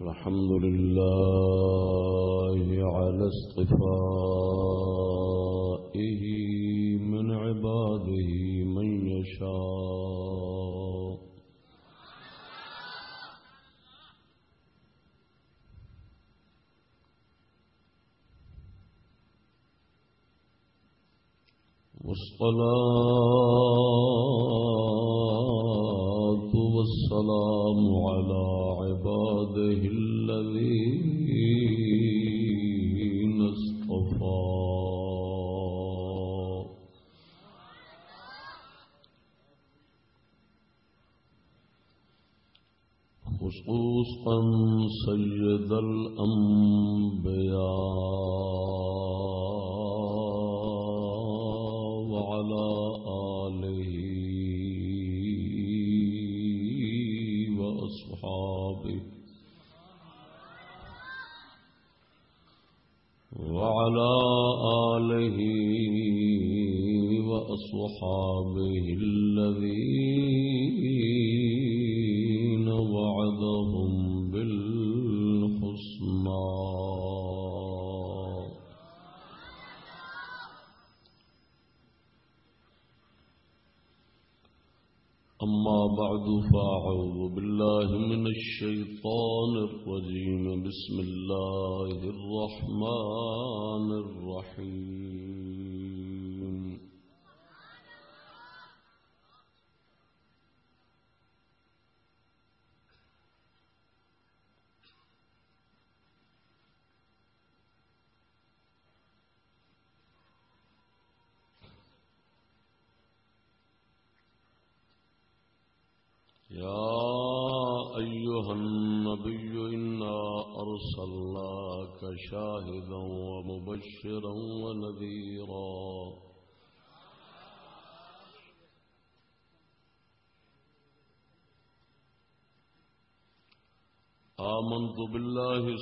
الحمد لله على اصطفائه من عباده من يشاء. والصلاة خصوصا سيد الأنبياء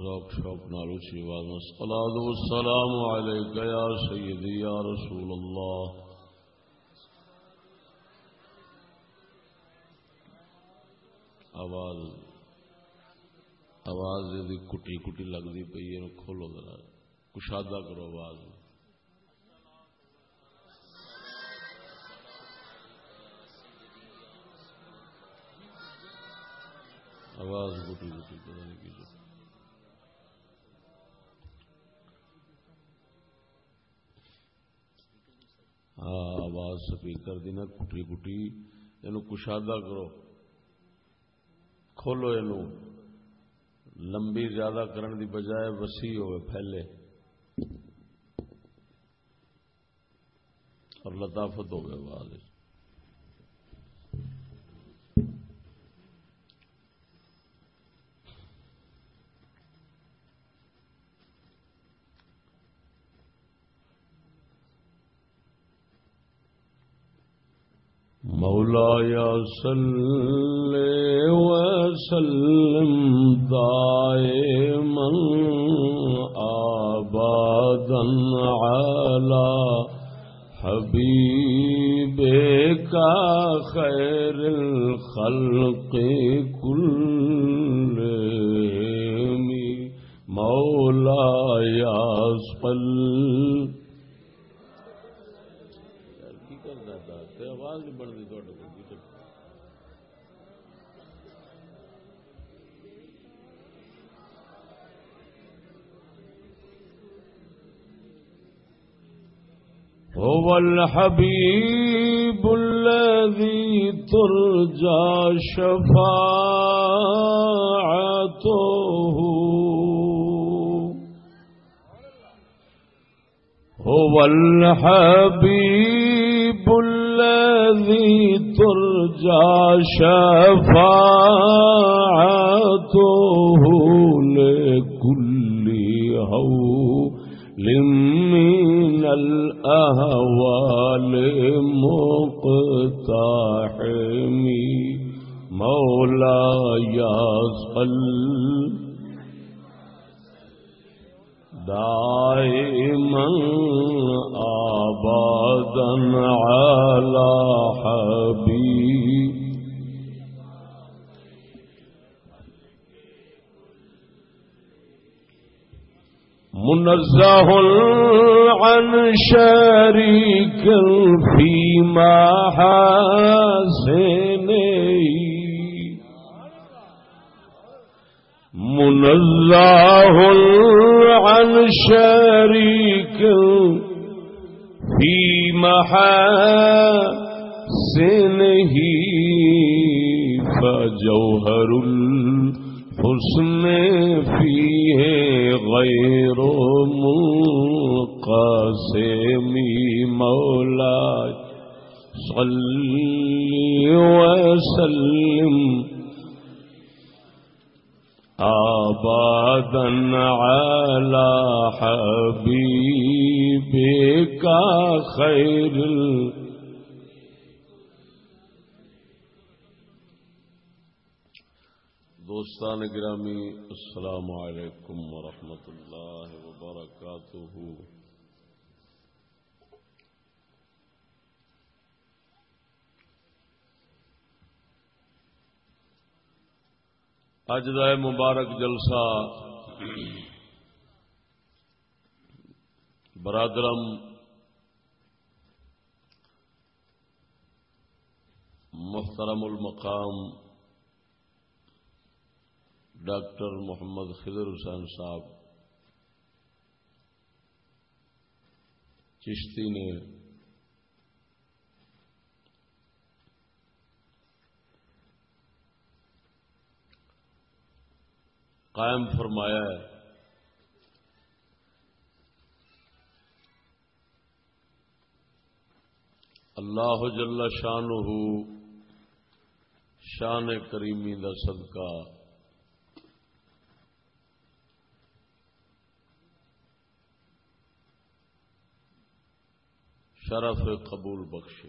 ذوق، شوق نالو سی آواز میں الصلاة والسلام علیک یا سیدی، یا رسول اللہ. آواز آواز دی کٹی کٹی لگتی پی ہے کھولو ذرا. کشادہ کرو آواز. آواز کٹی کٹی، پتہ نہیں کی آواز سپیکر دی نا کٹی کٹی یہ کشادہ کرو۔ کھولو یہ لمبی زیادہ کرن دی بجائے وسیع ہوئے، پھیلے۔ اور لطافت ہوگی آواز۔ مولاي صل وسلم دائما ابدا على حبيبك خير الخلق كلهم. مولاي صل هو الحبيب الذي ترجى شفاعته. هو الحبيب الذي ترجى شفاعته لكل هول لمن الأهوال مقتحمي مولاي صل دائما أبدا على حبيبي منزه عن شريك في محاسنه منزه عن شريك في محاسنه فجوهر الحسن فيه غير منقسم مولاي صل وسلم آبادا على حبيبك خير دوستان گرامی السلام علیکم ورحمۃ اللہ وبرکاتہ۔ اج کا مبارک جلسہ برادرم محترم المقام ڈاکٹر محمد خضر حسین صاحب چشتی نے قائم فرمایا ہے اللہ جل شان شان کریمی دا صدقہ شرف قبول بخشے۔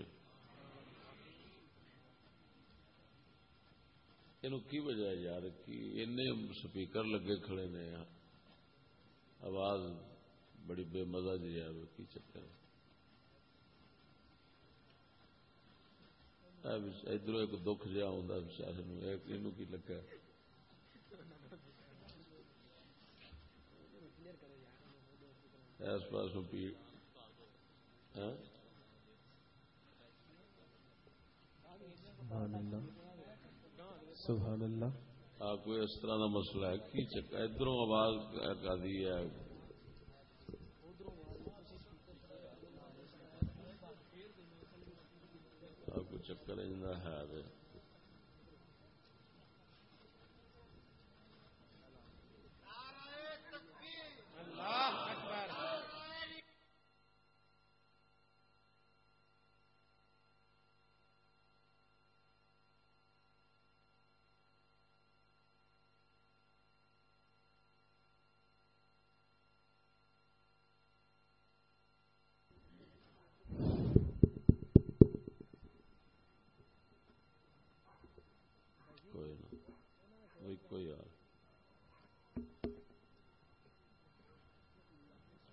یہ کی وجہ ہے یار کہ سپیکر لگے کھڑے نے؟ آواز بڑی بے مزہ جی ہے کی چکر ادھر ایک دکھ جہا ہوں بچارے کی لگا اس پاس پی ہاں؟ سبحان اللہ. آ کوئی اس طرح کا مسئلہ ہے، کی چکر؟ ادھر آواز کا دی ہے۔ کوئی چکر ہے۔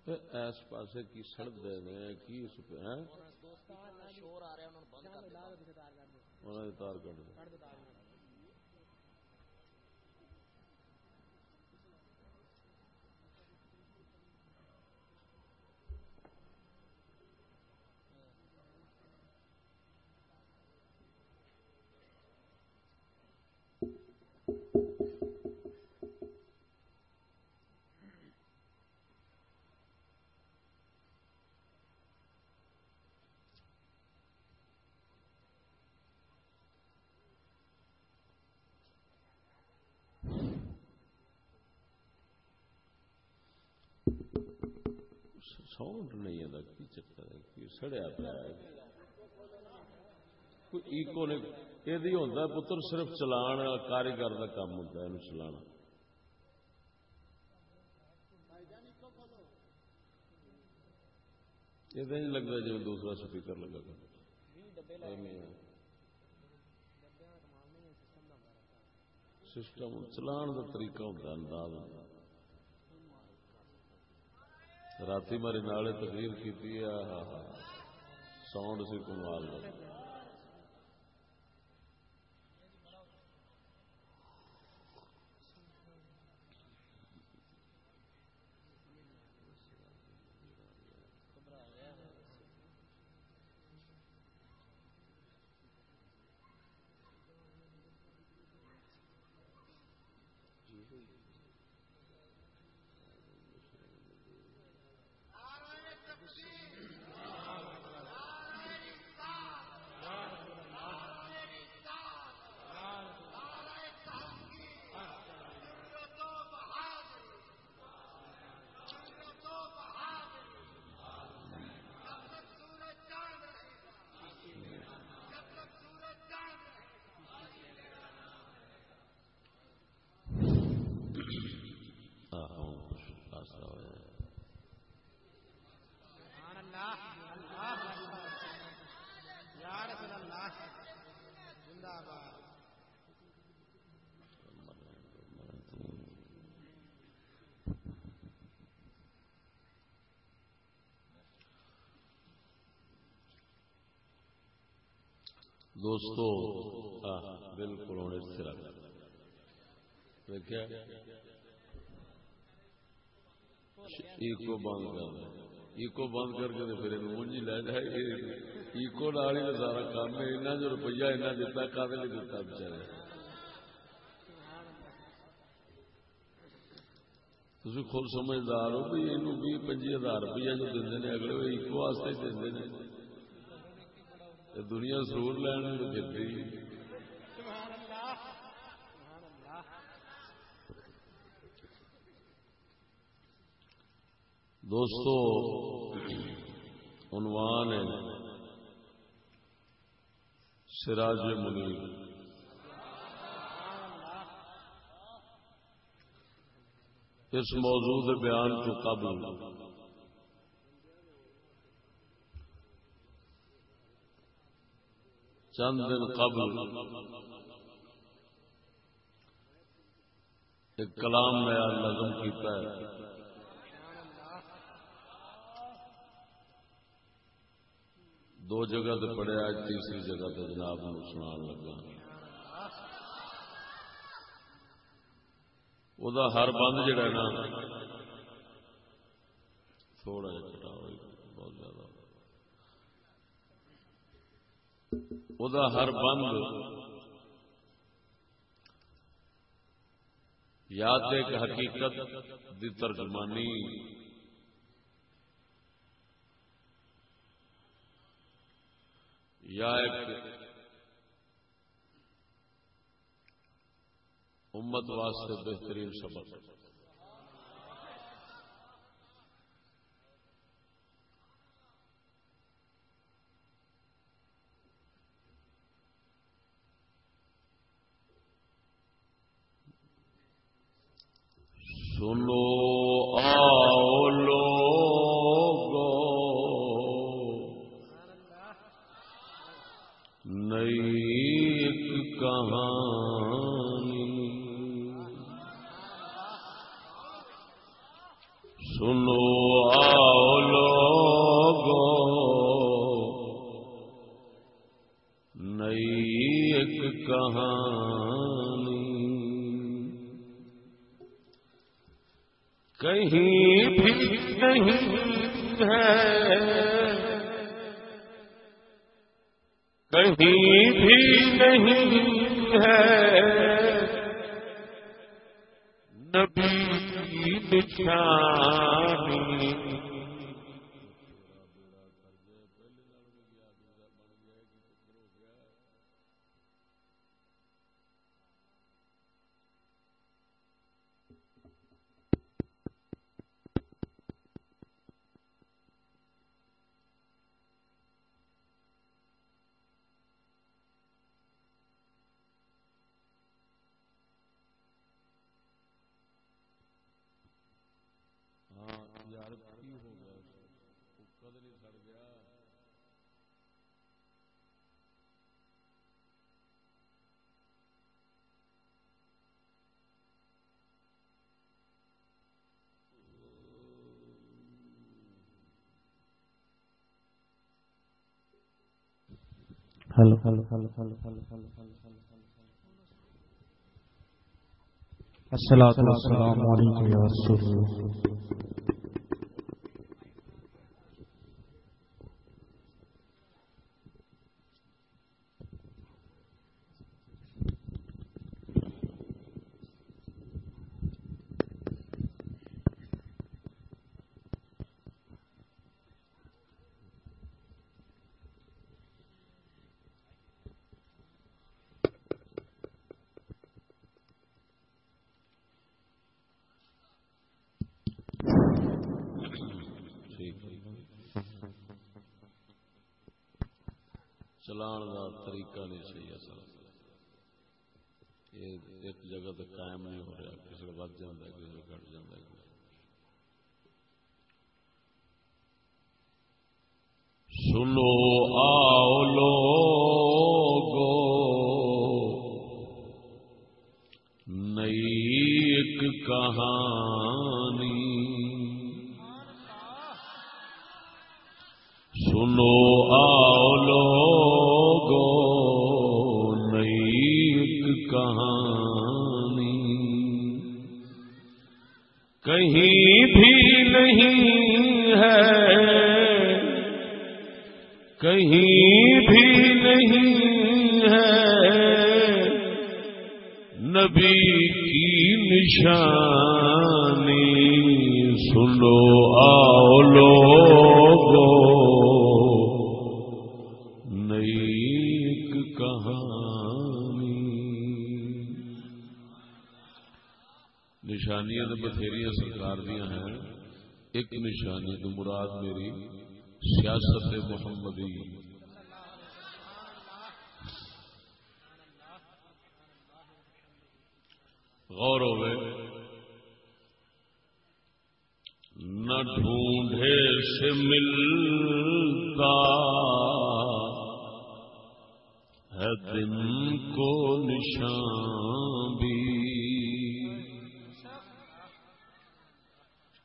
اس پاس کی سڑک دے کی اس پہ ہیں انہوں نے تار کٹ دیا ساؤنڈ نہیں آتا کی چکر ہے سڑیا پیا ایکو نے یہ ہوتا پتر صرف چلان کاریگر کا کام ہوتا ہے چلانا۔ یہ لگتا جی دوسرا سپیکر لگا سسٹم چلان کا طریقہ ہوتا انداز رات میرے نالے تقریر کی ساؤنڈ سی کمال دوستو بالکل ہوں، اس طرح دیکھا ایکو بند کر۔ ایکو بند کر کے پھر مونجی لے جائے۔ ایکو نال ہی سارا کام ہے اینا جو روپیہ اینا دیتا کھانے نہیں دیتا بچارے؟ تھی خود سمجھدار ہو بھی یہ بھی پنجی ہزار روپیہ جو دے اگلے ایکو واسطے دے دنیا سور لین پھرتی دوستو، عنوان ہے سراج منیر۔ اس موضوع بیان کو قبل چند دن قبل ایک کلام نیا نظم کیتا ہے۔ دو جگہ تو پڑھیا تیسری جگہ تو جناب سنا لگا۔ وہ ہر بند جڑا نا، تھوڑا جا چٹا بہت زیادہ وہ ہر بند یاد ایک حقیقت دی ترجمانی۔ یا ایک امت واسطے بہترین سبق۔ سنو hello. Hello hello hello hello hello hello hello hello السلام علیکم طریقہ نہیں صحیح اصل یہ ایک جگہ تو قائم نہیں ہو رہا، کسی کو بد جانا ہے، کسی کو گھٹ جانا ہے۔ سنو آ نشانی سنو، آؤ لوگو۔ نئی کہانی۔ نشانیاں تو بتھیریاں سرکار دیا ہیں۔ ایک نشانی تو مراد میری سیاست محمدی غور ہوئے نہ ڈھونڈے سے ملتا ہے دن کو نشان بھی۔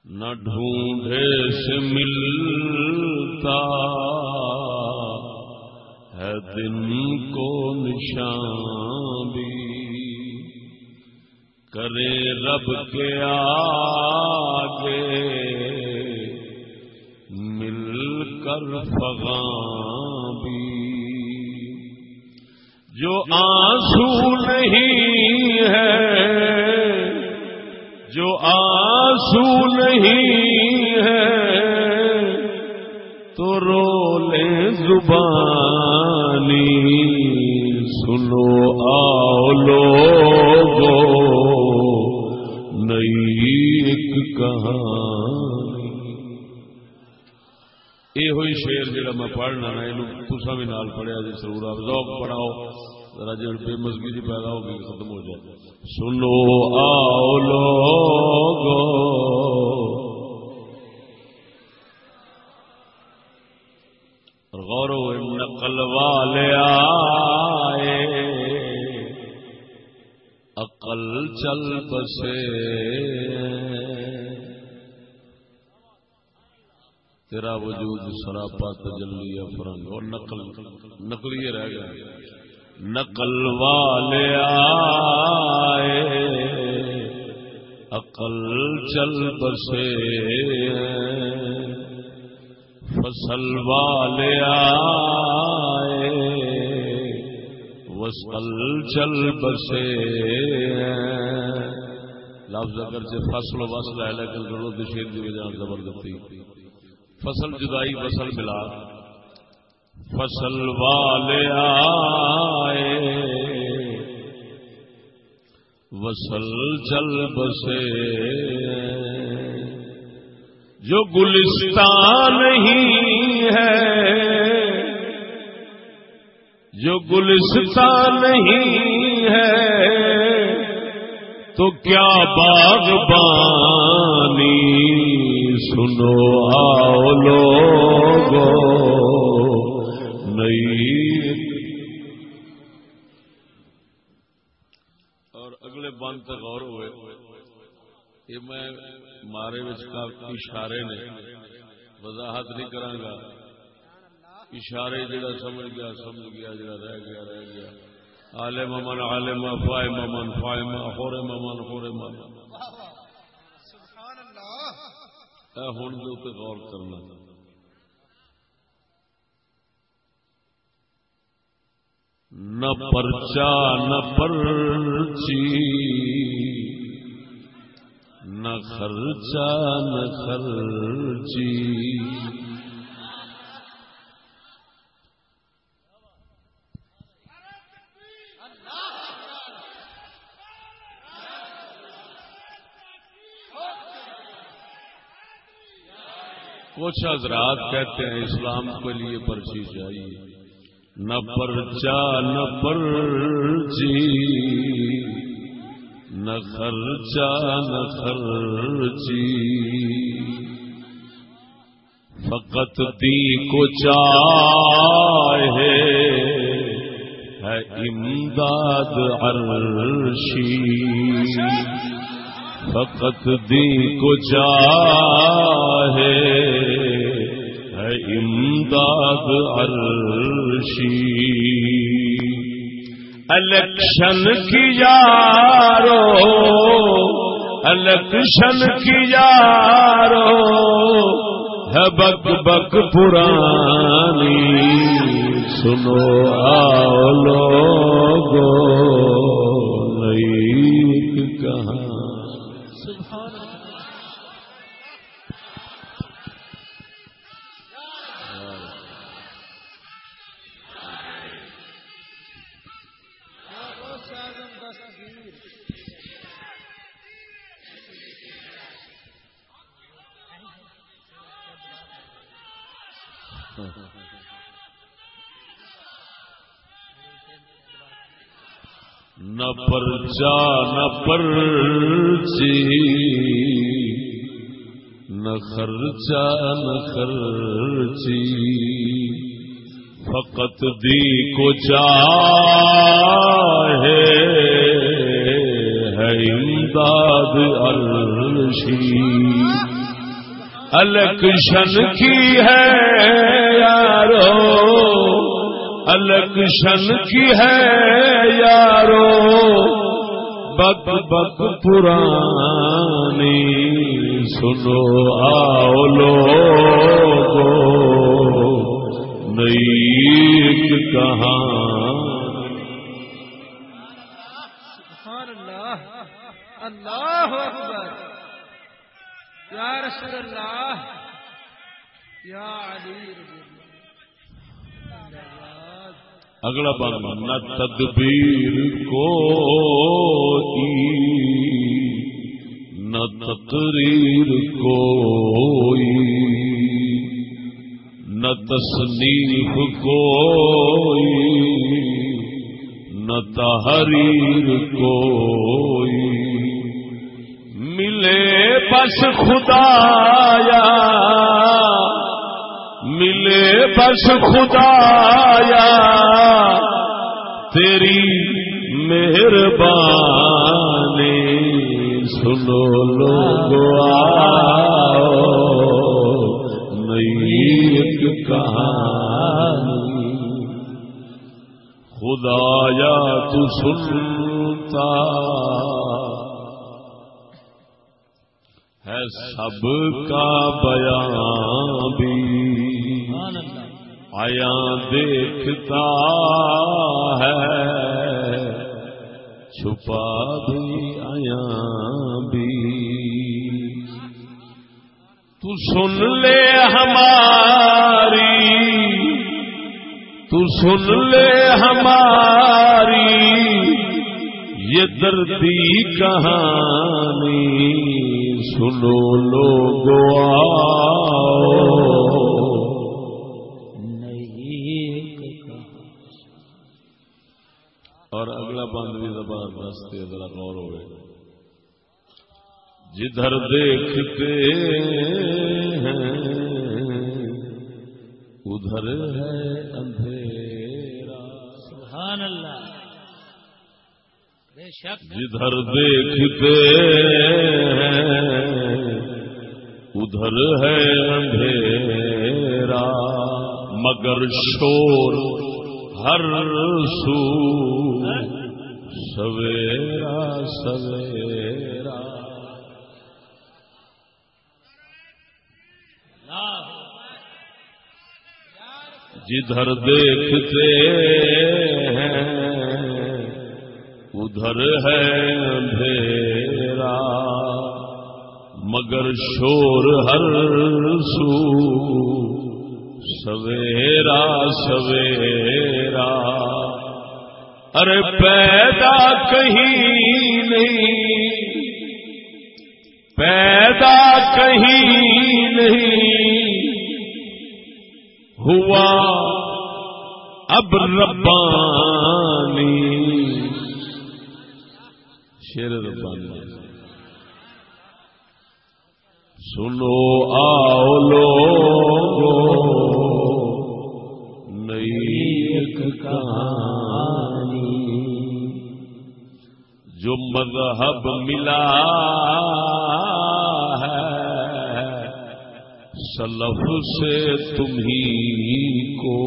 نہ ڈھونڈے سے ملتا ہے دن کو نشان کرے رب کے آگے مل کر فغاں بھی۔ جو آنسو نہیں ہے، جو آنسو نہیں ہے، تو رو لے زبانی۔ سنو آؤ لوگو نئی ایک کہانی۔ یہ ہوئی شیر جڑا میں پڑھنا نا یہ تسا بھی نال پڑھیا جی ضرور آپ ذوق پڑھاؤ۔ ذرا جی بے مزگی جی پیدا ہو گئی، ختم ہو جائے۔ سنو آؤ لوگو۔ غور نقل والے آئے۔ عقل چل بسے تیرا وجود سراپا تجلی فرنگ۔ اور نقل نقلی رہ گیا۔ نقل والے آئے، عقل چل بسے فصل والے آئے، وصل چل بسے لفظ اگر سے فصل و وصل ہے، لیکن ضرورت شیر جی کی وجہ زبردستی۔ فصل جدائی وصل ملا فصل والے آئے۔ وصل چل بسے۔ جو گلستان نہیں ہے، جو گلستان نہیں ہے، تو کیا باغبانی سنو آؤ لوگو، نئی اور اگلے بند تک غور ہوئے، یہ میں مارے اشارے نے، وضاحت نہیں کرا اشارے جڑا سمجھ گیا سمجھ گیا، جڑا رہ گیا رہ گیا۔ عالم من عالم فائم من فائم خور من خور من ہوں غور کرنا۔ نہ پرچا نہ پرچی نہ خرچا نہ خرچی۔ کچھ حضرات کہتے ہیں، اسلام کے لیے پرچی چاہیے۔ نہ پرچا، نہ پرچی۔ نہ خرچا نہ خرچی۔ فقط دی کو چاہے ہے امداد عرشی۔ فقط دی کو چاہے امداد عرشی۔ الیکشن کی یارو، الیکشن کی یارو، ہے بک بک پرانی۔ سنو آؤ لوگو، نئی کہاں نہ پرچا، نہ پرچی، نہ خرچا نہ خرچی۔ فقط دی کو چاہے ہے امداد عرشی۔ الیکشن کی ہے یارو الیکشن کی ہے یارو؟ بک بک پرانی سنو آؤ لوگو نئی کہاں اللہ اکبر۔ یا رسول اللہ، یا علی رضی اللہ اگلا بات نہ تدبیر کو نہ تقریر کوئی نہ تصنیف کوئی نہ تحریر کوئی۔ ملے بس خدایا ملے بس خدایا، تیری مہربانی، سنو لوگ نئی ایک کہانی۔ خدایا، تو سنتا ہے سب کا بیان بھی۔ آیا دیکھتا ہے، چھپا بھی آیا بھی۔ تو سن لے ہماری، تو سن لے ہماری، یہ دردی کہانی سنو لوگو اور بھی زبردست ہے ذرا غور ہوئے۔ جدھر دیکھتے ہیں ادھر ہے اندھیرا۔ سبحان اللہ۔ بے شک۔ جدھر دیکھتے ہیں ادھر ہے اندھیرا۔ مگر شور ہر سو۔ سویرا سویرا۔ جدھر دیکھتے ہیں ادھر ہے اندھیرا۔ مگر شور ہر سو۔ سویرا سویرا۔ ارے پیدا کہیں نہیں۔ پیدا کہیں نہیں۔ ہوا اب ربانی۔ شیر ربانی۔ سنو آؤ لوگو نئی ایک کہانی۔ جو مذہب ملا ہے، سلف سے تمہیں کو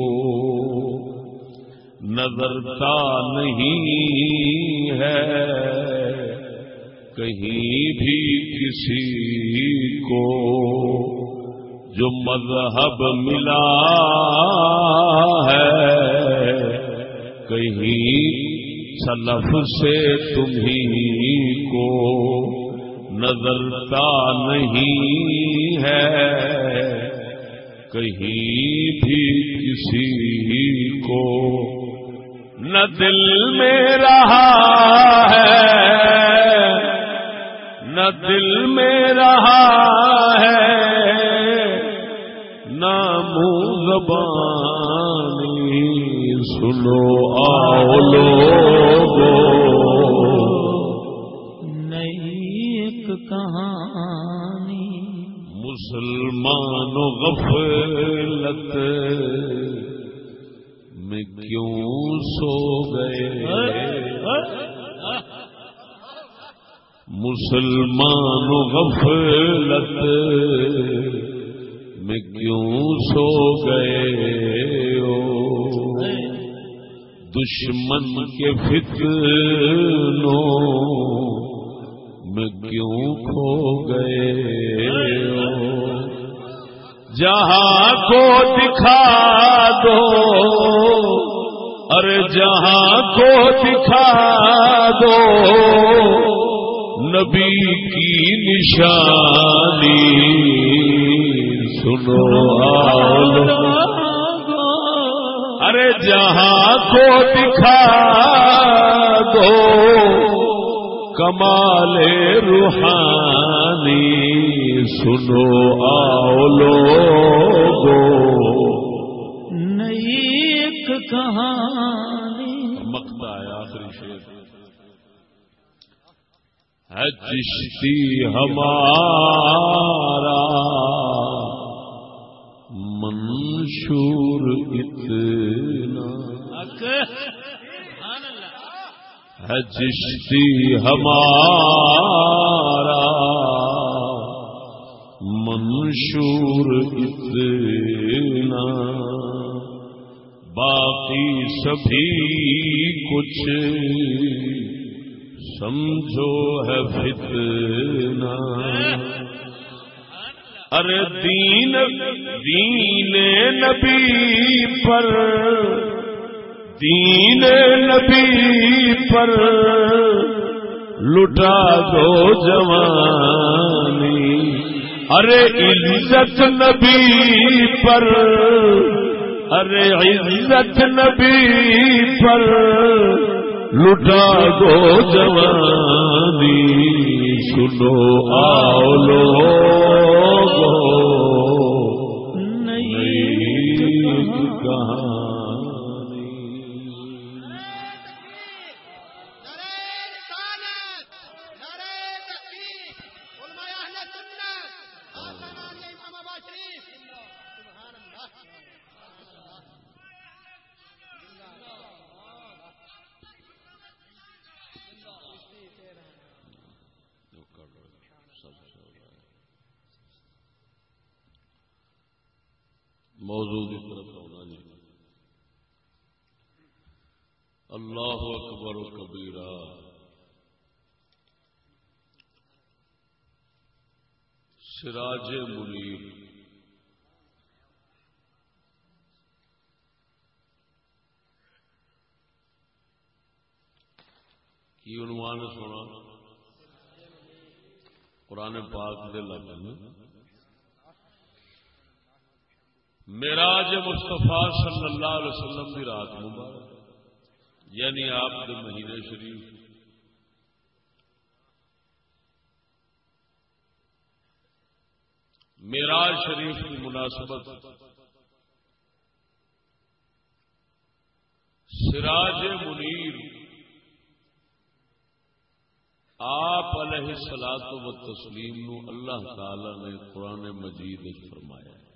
نظرتا نہیں ہے۔ کہیں بھی کسی کو جو مذہب ملا ہے، کہیں سلف سے تمہیں کو نظرتا نہیں ہے۔ کہیں بھی کسی کو نہ دل میں رہا ہے۔ نہ دل میں رہا ہے۔ نہ منہ زبانی سنو آؤ لوگو۔ نئی ایک کہانی۔ مسلمان غفلت۔ میں کیوں سو گئے؟ مسلمان غفلت۔ میں کیوں سو گئے؟ دشمن کے فتنوں میں کیوں کھو گئے جہاں کو دکھا دو، ارے جہاں کو دکھا دو، نبی کی نشانی، سنو آؤ ارے جہاں کو دکھا دو کمال روحانی سنو آؤ لوگو۔ نئی ایک کہانی۔ مکتا ہے آخری شیر ہے چشتی ہمارا منشور اتنا۔ ہے چشتی ہمارا۔ منشور اتنا۔ باقی سبھی کچھ سمجھو ہے فتنا ارے دین دین نبی پر، دین نبی پر۔ لٹا دو جوانی ارے عزت نبی پر۔ ارے عزت نبی پر۔ لٹا دو جوانی سنو آؤ لوگو نئی کہاں؟ موضوع کی طرف آنا جی۔ اللہ اکبر و کبیرہ۔ سراج منیر۔ کی عنوان سونا؟ قرآن پاک دے لگ میراج مصطفیٰ صلی اللہ علیہ وسلم کی رات مبارک۔ یعنی آپ کے مہینے شریف۔ میراج شریف کی مناسبت۔ سراج منیر۔ آپ علیہ سلاد و تسلیم نو اللہ تعالی نے قرآن مجید فرمایا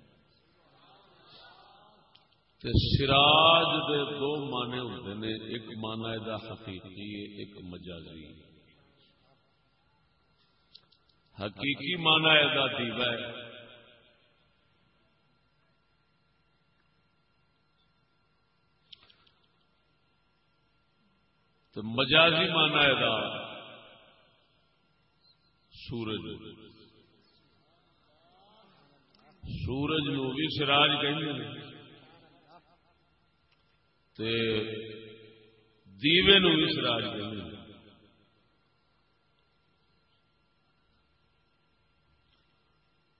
تے سراج دے دو معنی ہوتے ہیں ایک مانا دا حقیقی، ایک مجازی۔ حقیقی مانا دا دیوا ہے تو مجازی مانا دا سورج۔ سورج نو بھی سراج کہ تے دیوے نو بھی سراج کہ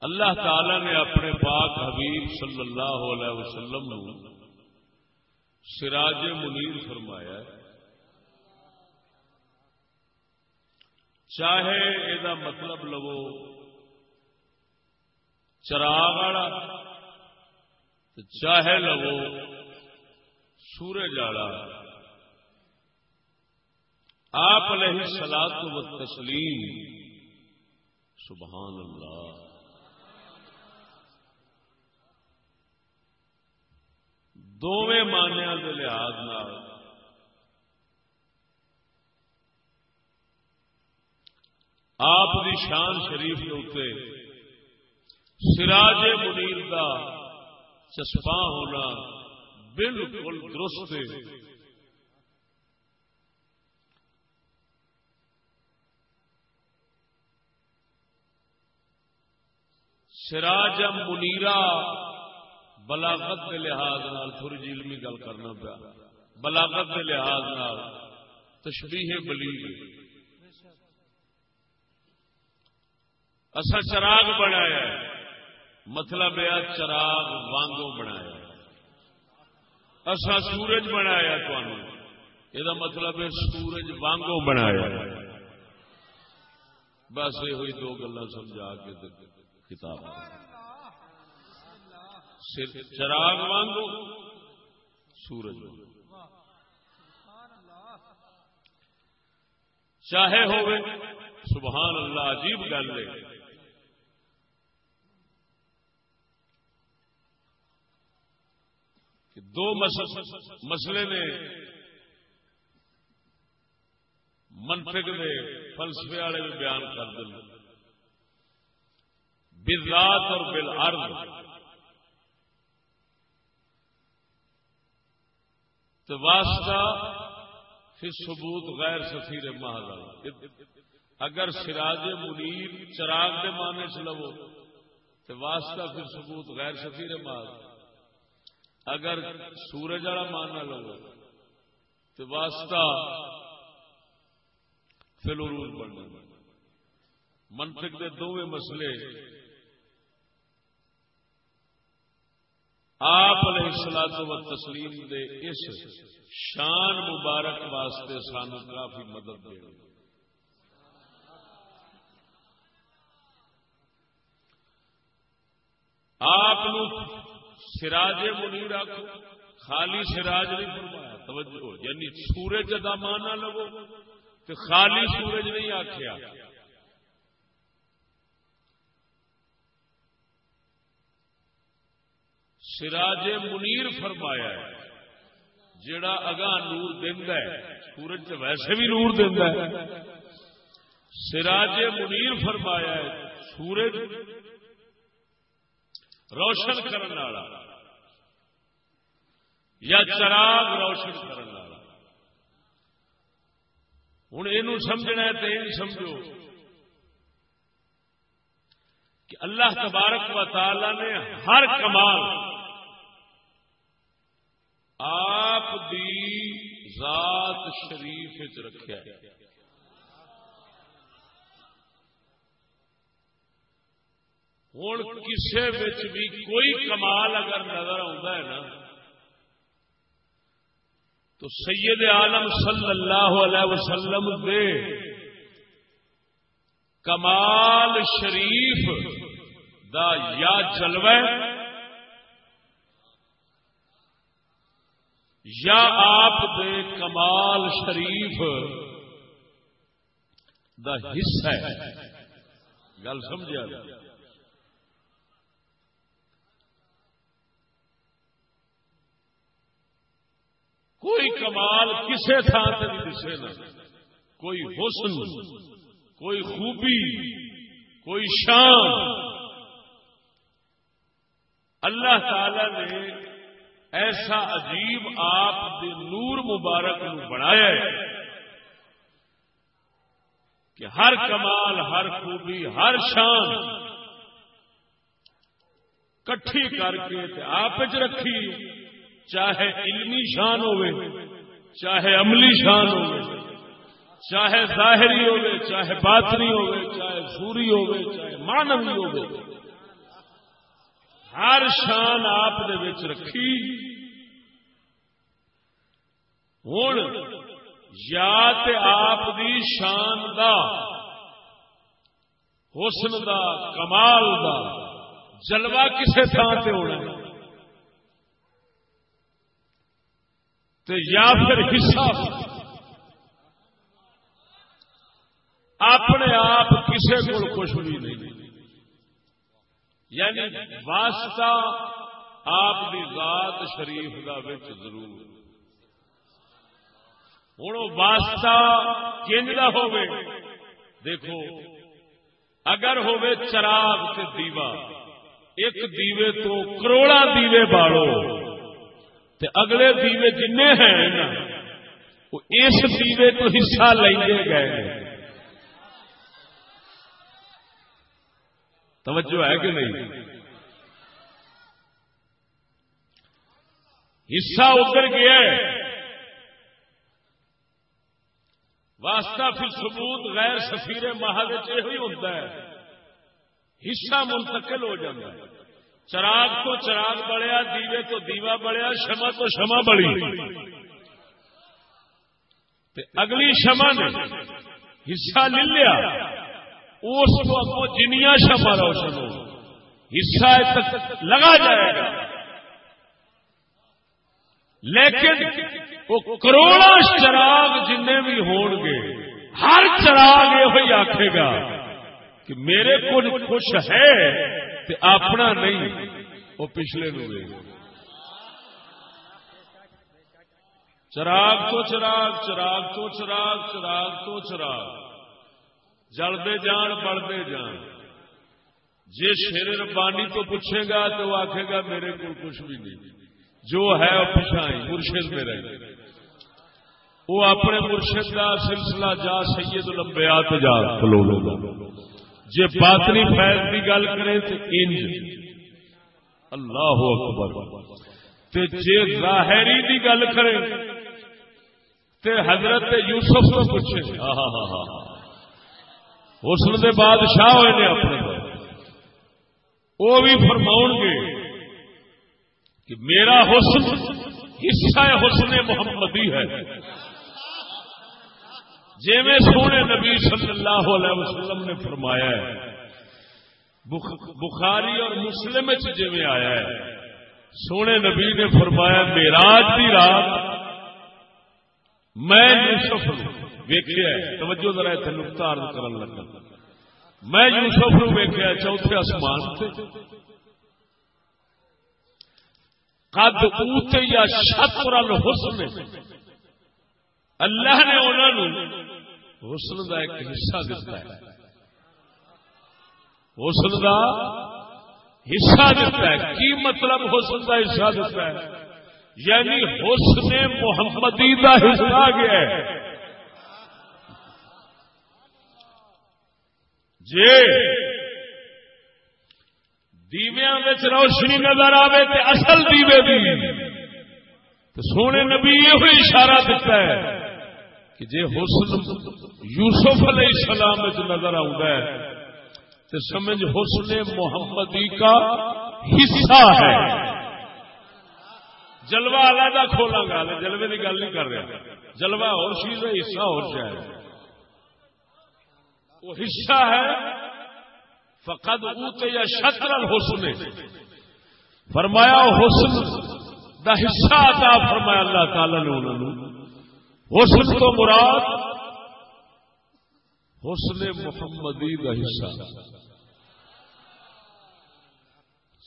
اللہ تعالی نے اپنے پاک حبیب صلی اللہ علیہ وسلم نو سراج منیر فرمایا چاہے یہ مطلب لو چراغ والا چاہے لو سورج آڑا۔ آپ علیہ سلاد و تسلیم سبحان اللہ۔ دونوں مانیا کے لحاظ آپ کی شان شریف کے اتنے سراج منیر کا چسپاں ہونا۔ بالکل درست سراج منیرا بلاغت کے لحاظ تھوڑی جی علمی گل کرنا پیا۔ بلاغت کے لحاظ تشبیح بلی اصا چراغ بنایا مطلب یہ چراغ وانگو بنایا۔ اصا سورج بنایا یہ مطلب ہے سورج وانگو بنایا۔ بس یہ ہوئی دو گلا سمجھا کے کتاب چراغ وانگو سورج چاہے ہوئے سبحان اللہ، عجیب گل ہے۔ دو مسئلے نے منفق نے فلسفے والے بھی بیان کر دیں بلات اور بل تو واسطہ پھر ثبوت غیر سفیر محض اگر سراج منیر چراغ کے معنی سے لو تو واسطہ پھر ثبوت غیر سفیر محض۔ اگر سورج والا ماننا لو تو واسطہ فلور بننا۔ منطق کے دونوں مسئلے۔ آپ علیہ سلاد و تسلیم دے اس شان مبارک واسطے سانو کافی مدد دے آپ سراج منیر آخو خالی سراج نہیں فرمایا، توجہ یعنی سورج کا مانا لگو تو خالی سورج نہیں آخیا سراج منیر فرمایا ہے جڑا اگاں نور دینا ہے، سورج ویسے بھی نور دینا ہے۔ سراج منیر فرمایا ہے، سورج روشن کرنے والا، یا چراغ روشن کرنے والا۔ ہوں یہ سمجھنا ہے تو یہ سمجھو کہ اللہ تبارک و تعالی نے ہر کمال آپ دی ذات شریف رکھا ہے۔ ہوں کسی بھی کوئی کمال اگر نظر آتا ہے نا، تو سید عالم صلی اللہ علیہ وسلم دے کمال شریف دا یا جلوہ یا آپ دے کمال شریف دا حصہ ہے۔ گل سمجھا کوئی کمال کسے تھان سے نہیں دسے نا۔ کوئی حسن، کوئی خوبی، کوئی شان۔ اللہ تعالی نے ایسا عجیب آپ دے نور مبارک نو بنایا ہے کہ ہر کمال، ہر خوبی، ہر شان کٹھی کر کے آپ رکھی۔ چاہے علمی شان ہوے چاہے عملی شان ہوے چاہے ظاہری ہوے چاہے باطنی ہوے چاہے سوری ہوے چاہے مانوی ہوے ہر شان آپ دے وچ رکھی۔ ہوں یا تے آپ دی شان دا، حسن دا، کمال دا، جلوہ کسے تھان سے ہونا ہے تو یا پھر حصہ۔ اپنے آپ کسی کو کچھ بھی نہیں۔ یعنی واسطہ آپ کی ذات شریف کا بچ ضرور۔ ہوں واسطہ کنج کا ہو دیکھو، اگر ہوے چراغ سے دیوا ایک دیوے تو کروڑا دیوے باڑو۔ تے اگلے دیوے جن ہیں وہ اس دیوے تو حصہ لے گئے توجہ ہے کہ نہیں؟ حصہ ادھر گیا واسطہ پھر ثبوت غیر سفیر محل یہ ہوتا ہے۔ حصہ منتقل ہو جاتا ہے۔ چراغ تو چراغ بڑھیا، دیوے تو دیوا بڑھیا شما تو شما بڑی۔ اگلی شما نے حصہ لے لیا۔ اس کو اگو جنیا شما روشن ہو۔ حصہ تک لگا جائے گا۔ لیکن وہ کروڑا چراغ جن بھی ہون گے، ہر چراغ یہ آخے گا کہ میرے کو خوش ہے۔ تے اپنا نہیں، وہ پچھلے نو چراغ تو چراغ چراغ تو چراغ چراغ تو چراغ۔ جلدے جان، بڑھتے جان۔ جی شیر ربانی تو پوچھے گا تو وہ آخے گا میرے کو کچھ بھی نہیں۔ جو ہے وہ پچھائی مرشد میں رہے وہ اپنے مرشد کا سلسلہ جا سید لمبیات جا کلو جی باطنی فیض کی گل کرے تو انج اللہ اکبر۔ تے جے ظاہری دی گل کرے تے حضرت یوسف کو پوچھے حسن دے بادشاہ ہوئے نے اپنے وہ بھی فرماؤ گے کہ میرا حسن حصہ حسن محمدی ہے۔ جی میں سونے نبی صلی اللہ علیہ وسلم نے فرمایا ہے بخاری اور مسلم جی میں آیا ہے، سونے نبی نے فرمایا میراج کی رات میں یوسف ویکیا توجہ ذرا اتنے نقطہ عرض کرن لگا۔ میں یوسف نو ویکیا چوتھے آسمان قد اوتے یا شطر الحسن۔ اللہ نے انہوں حسن کا ایک حصہ دتا ہے۔ حسن کا حصہ دتا ہے۔ کی مطلب حسن کا حصہ دتا ہے؟ یعنی حسن محمدی کا حصہ گیا ہے۔ جی، جے دیویا روشنی نظر آئے تو اصل دیوے دی۔ تو سونے نبی یہ اشارہ دیتا ہے۔ کہ جے حسن یوسف علیہ السلام نظر ہے تو سمجھ حسن محمدی کا حصہ ہے۔ جلوہ علیحدہ کھولا گا جلوے کی گل نہیں کر رہا۔ جلوہ اور چیز ہے، حصہ اور جائے وہ حصہ ہے، فقد اوت یا شطر الحسن۔ فرمایا حسن دا حصہ عطا فرمایا اللہ تعالی نے انہوں نے حسن تو مراد حسن محمدی دا حصہ۔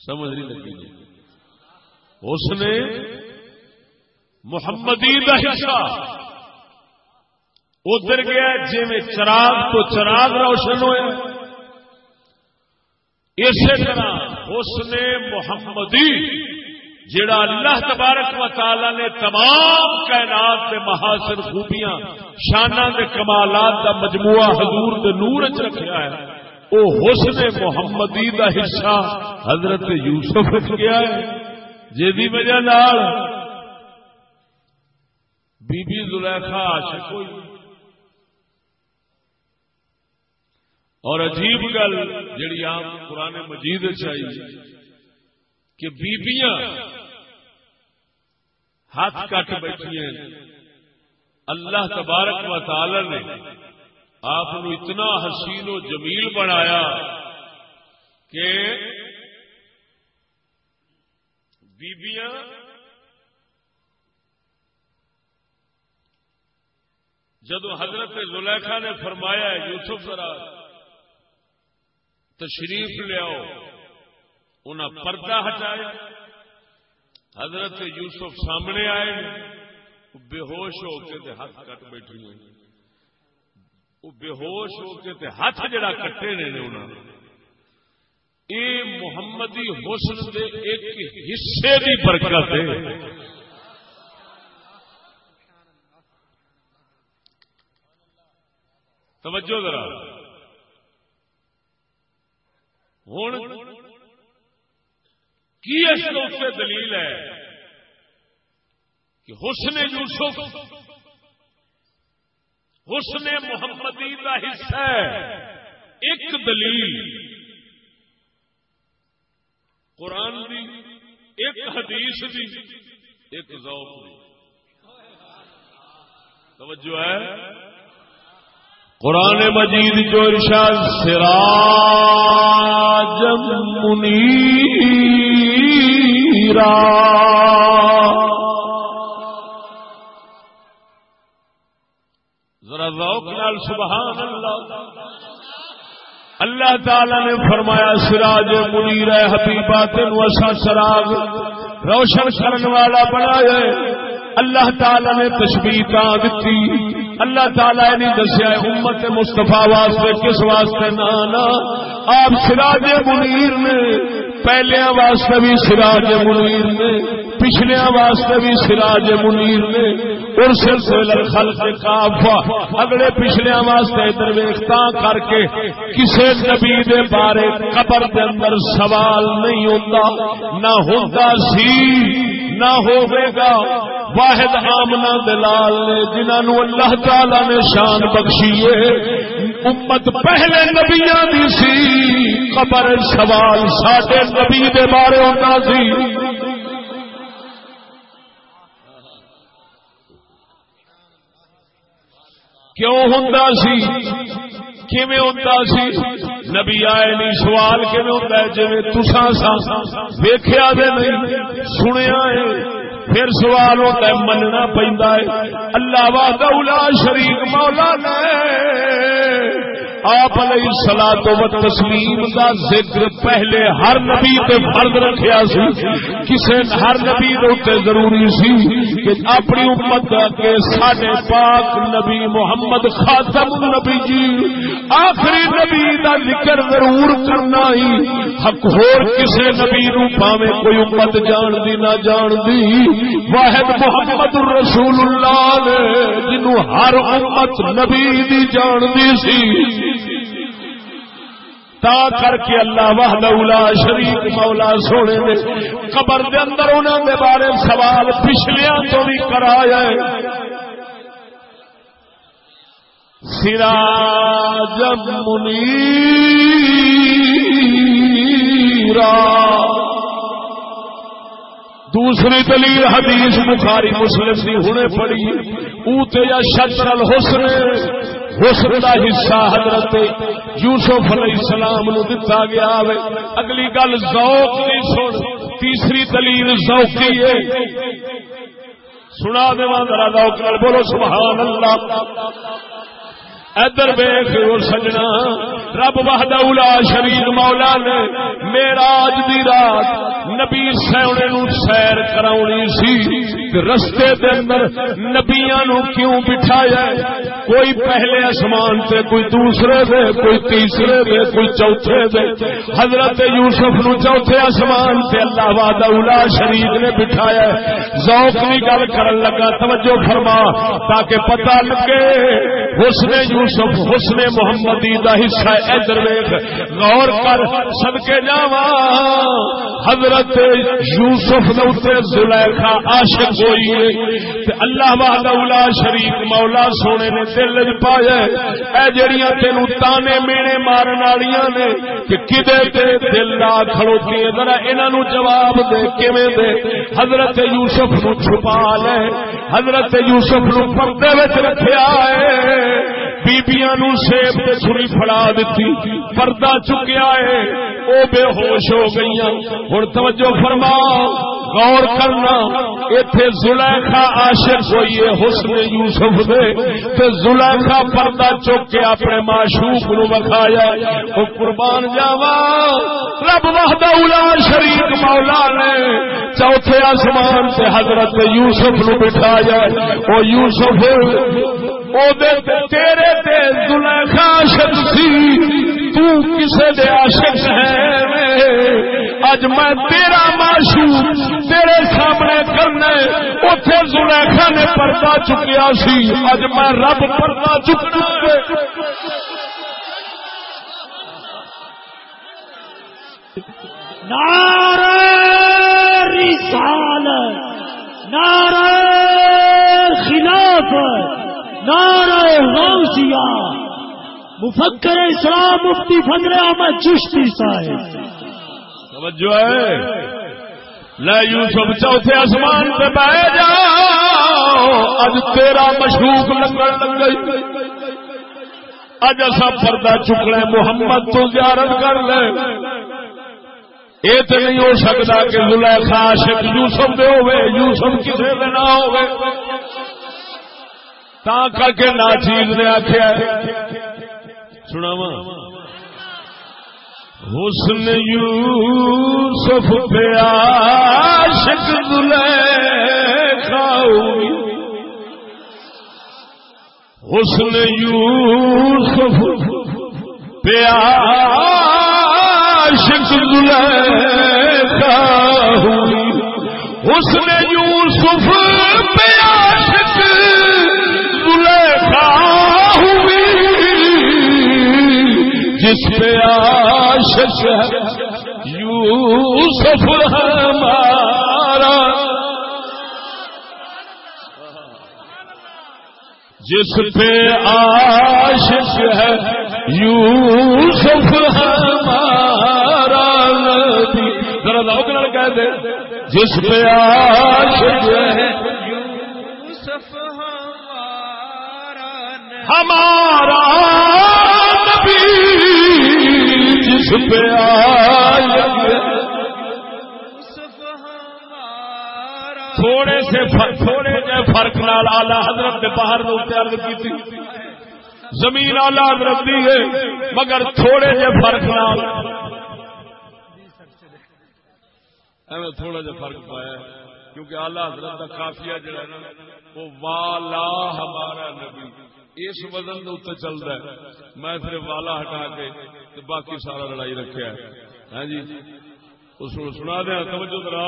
سمجھ نہیں لگی جی۔ حسن محمدی دا حصہ۔ ادھر گیا جی میں چراغ تو چراغ روشن ہوئے۔ اسی طرح حسن محمدی جڑا اللہ تبارک و تعالی نے تمام کائنات کے محاسن خوبیاں شانہ کے کمالات کا مجموعہ حضور دے نور چ رکھا ہے وہ حسن محمدی دا حصہ حضرت یوسف گیا ہے۔ جی وجہ نال بی بی زلیخا عاشق ہوئی۔ اور عجیب گل جڑی آپ پرانے مجید چاہیے کہ بیبیاں ہاتھ کٹ بیٹھی ہیں۔ اللہ تبارک و تعالی نے آپ اتنا حسین و جمیل بنایا کہ بیبیاں جدو حضرت زلیخا نے فرمایا یوسف ذرا تشریف لیاؤ انہیں پردہ ہٹایا۔ حضرت یوسف سامنے آئے۔ بے ہوش ہو کے ہاتھ کٹ بیٹھی ہوئی۔ وہ بے ہوش ہو کے ہاتھ جڑا کٹے نے انہوں اے محمدی حسن دے ایک حصے کی برکت ہے۔ توجہ ذرا۔ ہوں کی اس دلیل ہے کہ حسن یوسف، حسن محمدی کا حصہ ہے۔ ایک دلیل۔ قرآن دی، ایک حدیث دی، ایک ذوق دی۔ توجہ ہے۔ قرآن مجید جو ارشاد، سراج منیرا ذرا ذوق نال سبحان اللہ۔ اللہ تعالی نے فرمایا، سراج منیر حبیبا تین سراغ روشن کرنے والا بنایا اللہ تعالی نے تشبیح دیتی اللہ تعالی نے دسیا امت مستفا واسطے، کس واسطے؟ نانا، آپ سراج منیر نے پہلے واسطے بھی سراج منیر نے پچھلے واسطے بھی سراج منیر نے، اور سلسلہ خلق کافا اگلے پچھلے واسطے درویختا کر کے کسی نبی دے بارے قبر دے اندر سوال نہیں ہوتا نہ ہوتا سی۔ نہ ہوگا واحد آمنا دلال نے جنہوں اللہ تعالی نے شان بخشی امت پہلے نبیا دی سی، قبر سوال ساڈے نبی دے بارے ہوتا سی۔ کیوں ہوں سی؟ کیویں ہوتا سی؟ نبی آئے نہیں، سوال کیویں ہوتا ہے؟ جی تسا سا ویخیا دے نہیں، سنیا ہے۔ پھر سوال ہوتا ہے، مننا پہنتا ہے۔ اللہ وا دولا شریک مولا نے آپ علیہ سلا تو تسلیم کا ذکر پہلے ہر نبی تے فرد رکھیا سی، کسے ہر نبی اتنے ضروری سی کہ اپنی امت کے ساڈے پاک نبی محمد خاتم نبی جی آخری نبی کا ذکر ضرور کرنا ہی۔ حق ہور کسے نبی نو پاوے کوئی امت جان دی نہ جان دی۔ واحد محمد رسول اللہ نے جنوں ہر امت نبی دی جان دی سی۔ تا کر کے اللہ وحدہ لا شریک مولا سونے نے قبر دے اندر انہوں دے بارے سوال پچھلیاں تو بھی کرایا ہے۔ سراج منیرا۔ دوسری دلیل حدیث بخاری مسلم کی ہنے پڑی اوتے یا شطر الحسن حسن کا حصہ حضرت یوسف علیہ السلام نو دتا گیا ہے اگلی گل ذوق نہیں سن۔ تیسری دلیل ذوقی ہے۔ سنا دے ذرا ذوق نال بولو سبحان اللہ ادھر ویخ سجنا۔ رب وحد اولا شریف مولا نے میرا اج دی رات نبی سونے نو سیر کراونی سی۔ رستے دے اندر نبیاں نو کیوں بٹھایا کوئی پہلے آسمان تے، کوئی دوسرے دے، کوئی تیسرے دے، کوئی چوتھے دے۔ حضرت یوسف نو چوتھے آسمان تے اللہ وحد شریف نے بٹھایا ذوق نہیں گل کرن لگا، توجہ فرما، تاکہ پتہ لگے، حسن یوسف، حسن محمدی دا حصہ ادھر ویخ غور کر، صدقے جاوا حضرت یوسف نوتے زلیخا عاشق ہوئی ہے। اللہ والا شریف مولا سونے نے دل چ پایا اے جڑیاں تینو تانے مینے مارن والیاں نے، کہ کدے تے دل لا کھڑوتی ہے۔ ذرا انہاں نو جواب دے، کیویں دے؟ حضرت یوسف نو چھپا لے۔ حضرت یوسف نو پردے وچ رکھیا ہے۔ بیبیاں نو سیب تے چھری پھڑا دتی۔ پردہ چکیا ہے۔ او بے ہوش ہو گئیاں۔ ہن توجہ فرما۔ غور کرنا، ایتھے زلیخا عاشق ہوئی ہے حسن یوسف دے، تے زلیخا پردہ چک کے اپنے معشوق نو وکھایا، او قربان جاوا رب وحدہ اولا شریک مولا نے چوتھے آسمان سے حضرت یوسف نو بٹھایا، او یوسف، او دے تیرے تے زلیخا عاشق سی تو کسے دے عاشق ہے؟ اج میں تیرا معشوق تیرے سامنے کرنا اتے زلیخا نے پردہ چکیا سی۔ اج میں رب پردہ چکنا نعرہ رسالت، نعرہ خلافت، نعرہ غوثیہ۔ مفکر اسلام مفتی فضل احمد چشتی صاحب۔ توجہ ہے۔ لے یوسف، چوتھے آسمان پہ بہ جاؤ۔ اج تیرا مشروق لگن لگ گئی۔ اج اصا پردہ چکنا محمد تو زیارت کر لے یہ تو نہیں ہو سکتا کہ زلیخا عاشق یوسف دے ہوئے، یوسف کسی دے نہ ہوئے۔ تا کر کے نا چیز نے آخیا سنا حسن یوسف پہ عاشق زلیخا حسن یوسف پہ عاشق زلیخا حسن یوسف پہ جس پہ عاشق یوسف ہمارا۔ جس پہ عاشق ہے یوسف ہمارا نبی۔ ذرا لوگ کہہ دے۔ جس پہ عاشق ہے ہمارا نبی۔ جس پہ تھوڑے سے تھوڑے جے فرق نال آلہ حضرت نے باہر نو تیار کی تھی زمین آلہ حضرت دی ہے، مگر تھوڑے جے فرق نال۔ ایویں تھوڑا جا فرق پایا کیونکہ آلہ حضرت کا کافیہ جڑا ہے نا، وہ والا ہمارا نبی۔ اس وزن کے اتنے چلتا ہے۔ میں پھر والا ہٹا کے باقی سارا لڑائی رکھا ہے۔ ہاں جی؟ سنا دیا توجہ کرا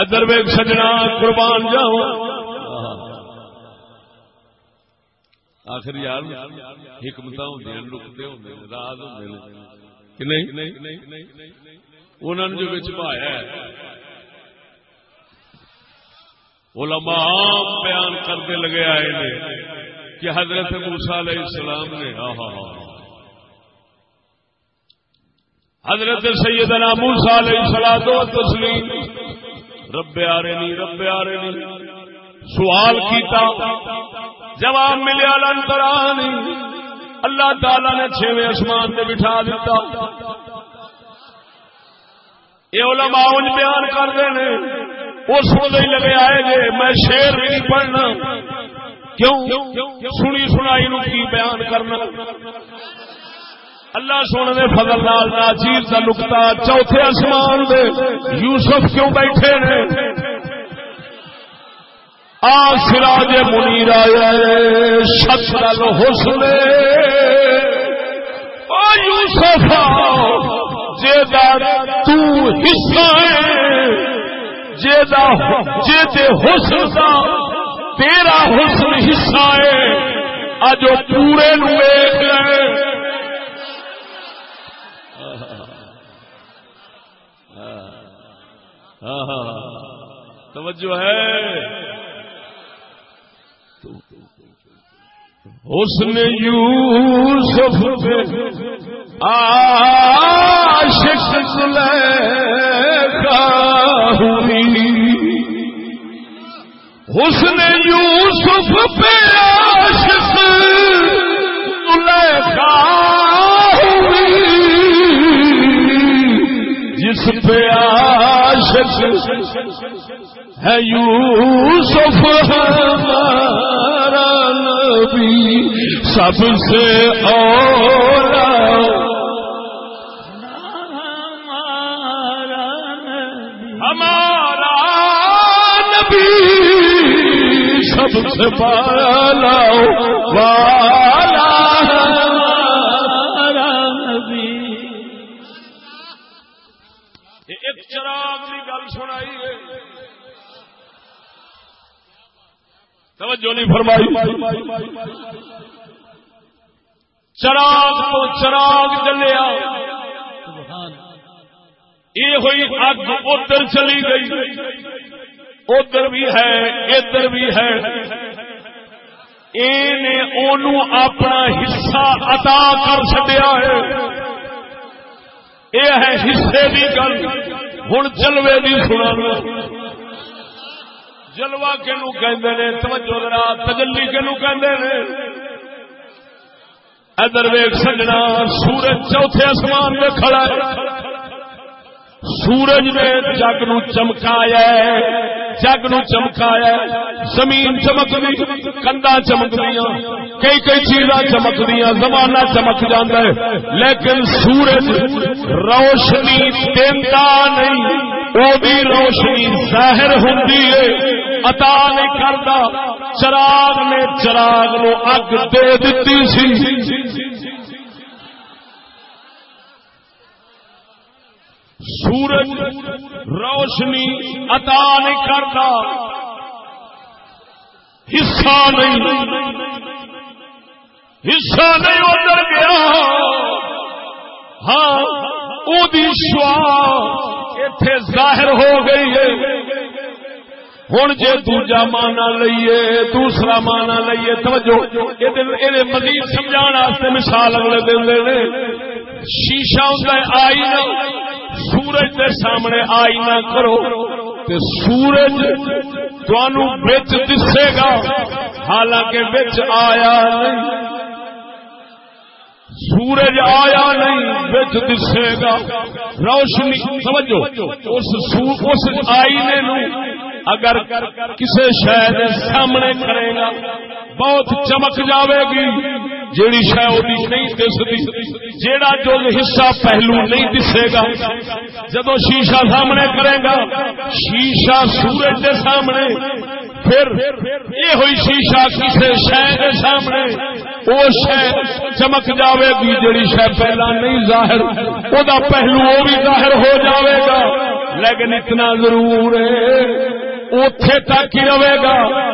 ادھر ویگ سجنا قربان جاؤ۔ آخر یار حکمت ہوں نقطے ہوں راز ہوں کہ نہیں؟ انہوں نے جو بچ پایا علماء بیان کرتے لگے آئے نے کہ حضرت موسا علیہ السلام نے ہاں حضرت سیدنا موسا علیہ السلام دو تسلیم رب آ رہے نہیں رب آ رہے نہیں سوال کیتا، جواب ملیا لنترانی اللہ تعالی نے چھویں آسمان سے بٹھا دیتا۔ یہ علماء ان بیان کرتے ہیں اس وقت لگے آئے گے میں شیر بھی نہیں پڑھنا۔ کیوں؟ سنی سنائی نو کی بیان کرنا۔ اللہ سونے دے فضل نال ناچیز کا نقطہ چوتھے آسمان دے یوسف کیوں بیٹھے نے؟ آ سراج منیر آیا شکل حسن او یوسف، جے تو حصہ ہے۔ جے دا جے تے حسن دا تیرا حسن حصہ ہے۔ اج پورے نو ویخ لے۔ توجہ ہے۔ حسن یوسف آشق زلیخا حسن یوسف پہ عاشق زلیخا ہوئی، جس پہ عاشق ہے یوسف، ہمارا نبی، سب سے اولا۔ سب سے بالا والا ایک چراغ کی گل سنائی توجہ نہیں فرمائی۔ چراغ تو چراغ جلیا۔ یہ ہوئی اگ ادھر چلی گئی۔ ادھر بھی ہے، ادھر بھی ہے۔ اپنا حصہ ادا کر چڈیا ہے۔ یہ ہے حصے کی گل۔ ہوں جلوے کی سنا جلوا کنو کہ توجہ ذرا، تجلی کنو کہ ادر ویگ سجنا سورج چوتھے آسمان میں کھڑا ہے۔ سورج نے جگ نو چمکایا جگ نو چمکایا زمین چمک دی کندا چمک دیا کئی کئی چیزاں چمک دیا زمانہ چمک جانا ہے۔ لیکن سورج روشنی دینا نہیں وہ بھی روشنی ظاہر ہوتی ہے۔ عطا نہیں کرتا چراغ نے چراغ نو اگ دے دیتی سی۔ سورج روشنی عطا نہیں کرتا، حصہ نہیں۔ حصہ نہیں ادھر گیا۔ ہاں وہ شوا اتے ظاہر ہو گئی ہے۔ ہوں جی دوجا مانا لئیے، دوسرا مانا لئیے، توجہ، یہ مزید سمجھا مثال اگلے دن شیشہ ہوں آئینہ سورج دے سامنے آئی نہ کرو۔ تے سورج بچ دسے گا، حالانکہ بچ آیا نہیں۔ سورج آیا نہیں بچ دسے گا۔ روشنی، سمجھو، اس آئینے نو اگر کسی شہر سامنے کرے گا، بہت چمک جاوے گی۔ جیڑی شہ نہیں دستی جیڑا جو حصہ پہلو نہیں دسے گا۔ جدو شیشہ سامنے کرے گا، شیشہ سورج کے سامنے۔ پھر یہ ہوئی شیشہ کسی شہ کے سامنے وہ شہ چمک جاوے گی۔ جیڑی شہ پہلا نہیں ظاہر وہ پہلو وہ بھی ظاہر ہو جاوے گا۔ لیکن اتنا ضرور ہے۔ اتے تک ہی رہے گا۔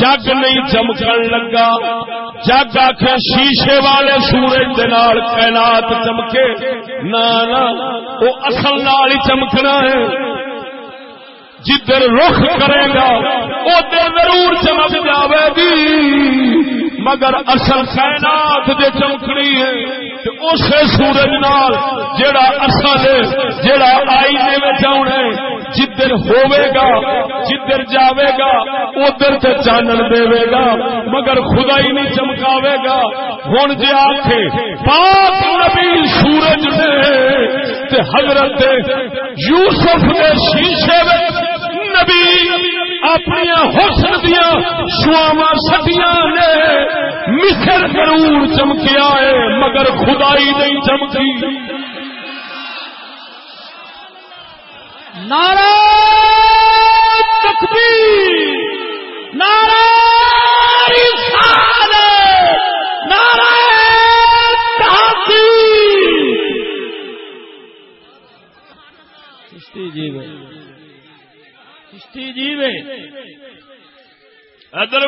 جگ نہیں چمکن لگا۔ جگ آخ شیشے والے سورج دے نال کائنات چمکے۔ نہ نہ وہ اصل نال ہی چمکنا ہے۔ جدھر رخ کرے گا ادھر ضرور چمک جاوے گی۔ مگر اصل کائنات جے چمکنی ہے اسے سورج نال جڑا اصل ہے جڑا آئینے میں جاؤں ہے، جدھر ہوئے گا جدھر جاوے گا ادھر تے چانن دے گا مگر خدا ہی نہیں چمکاوے گا ہوں جی آخے پاک نبی سورج نے، تے حضرت یوسف نے شیشے نبی اپنی حسن دیا شواوا سٹیاں نے مصر ضرور چمکیا ہے، مگر خدائی نہیں چمکی۔ نعرہ تکبیر، نعرہ رسالت، نعرہ تحقیق۔ چشتی جی بھائی۔ چشتی جی ادھر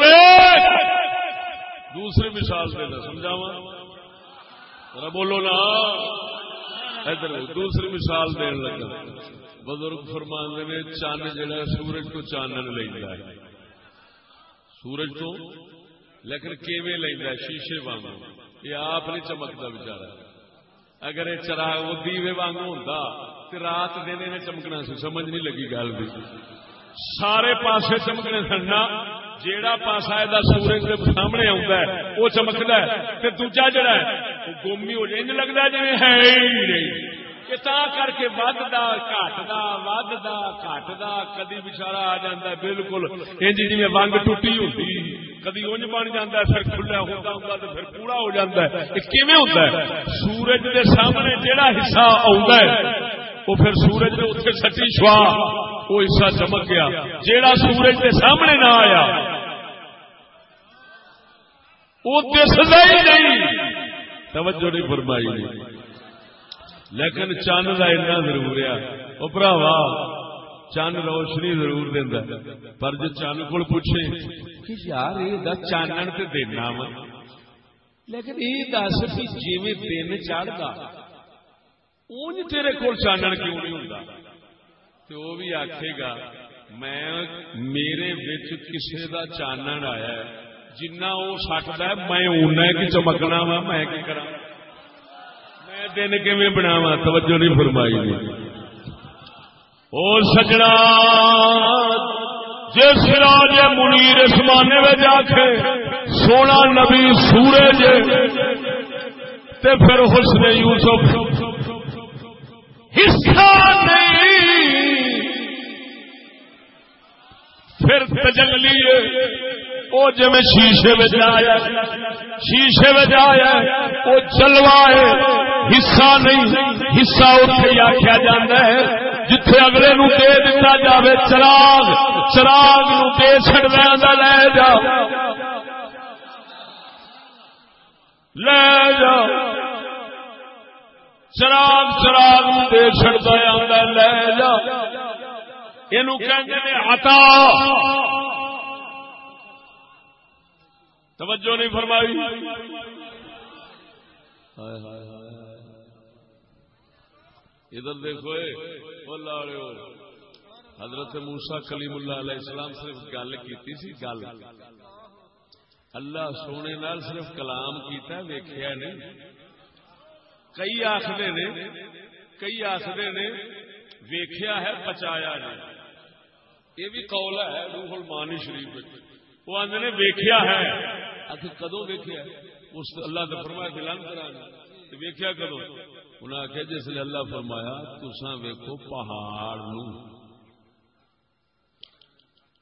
دوسری مثال دینا سمجھاوا ذرا بولو نا۔ ادھر دوسری مثال دین لگا۔ بزرگ فرمان نے چند جڑا سورج تو چانن لینا ہے۔ سورج تو؟ لیکن کیویں لینا ہے؟ شیشے وانگ یہ آپ نہیں چمکتا بچارا۔ اگر یہ چراغ وہ دیوے وانگ ہوں تو رات دن نے چمکنا سی، سمجھ نہیں لگی گل بھی سارے پاسے چمکنے سننا جیڑا پاسا یہ سورج کے سامنے آتا ہے وہ چمکتا ہے دوجا جڑا ہے وہ گومی ہو جائے لگتا جی ہے ہی نہیں۔ کہ تا کر کے ودتا کٹتا ودتا کٹتا کدی بچارا آ جا بالکل۔ انج جی ونگ ٹوٹی ہوتی کدی انج بن جا پھر کھلا ہوتا ہوں تو پھر کوڑا ہو جاتا ہے۔ یہ ہوتا ہے؟ سورج کے سامنے جہاں حصہ آتا ہے وہ پھر سورج نے اتنے سٹی شوا وہ حصہ چمک گیا۔ جیڑا سورج کے سامنے نہ آیا وہ دستا ہی نہیں۔ توجہ نہیں فرمائی۔ نہیں لیکن چند کا ایسا ضرور ہے۔ وہ براوا چند روشنی ضرور دینا پر جو چند کو پوچھے، کہ یار، یہ چانن تو دینا وا۔ لیکن یہ دس بھی جی دن چڑھتا اونج تیرے کول چانن کیوں نہیں ہوں تو وہ بھی آخے گا، میں میرے کسی کا چانن آیا جنا وہ سکتا ہے، میں اُنہ کی چمکنا وا، میں کی کرا دن کیون بناوا توجہ نہیں فرمائی اور سجنا جس راج منیر اسمانے میں جا کے سونا نبی سورج تے پھر حسن یوسف۔ حصہ نہیں پھر تجلی وہ جی شیشے میں آیا شیشے میں آیا وہ چلوا ہے۔ حصہ نہیں۔ حصہ اتنے آخیا جا ہے۔ جتھے اگلے نو دے دتا جائے چراغ چراغ نو دے چڑنا لے جا۔ لے جا۔ چراغ چراغ نو دے چڑتا آتا لے جا۔ یہ ہتا توجہ نہیں فرمائی۔ ادھر دیکھو حضرت موسا کلیم اللہ علیہ السلام صرف گل کی سی گل۔ اللہ سونے نال صرف کلام کیتا ویخیا نہیں۔ کئی آخر نے کئی آخر نے ویخیا ہے بچایا نہیں۔ یہ بھی قول ہے روح المانی شریف وہ آدھے نے ویخیا ہے۔ آخر کدو ویخیا اس اللہ نے فرمایا دلان کرا ویخیا کدو انہیں آخیا جس نے اللہ فرمایا تسا ویکو پہاڑ نو۔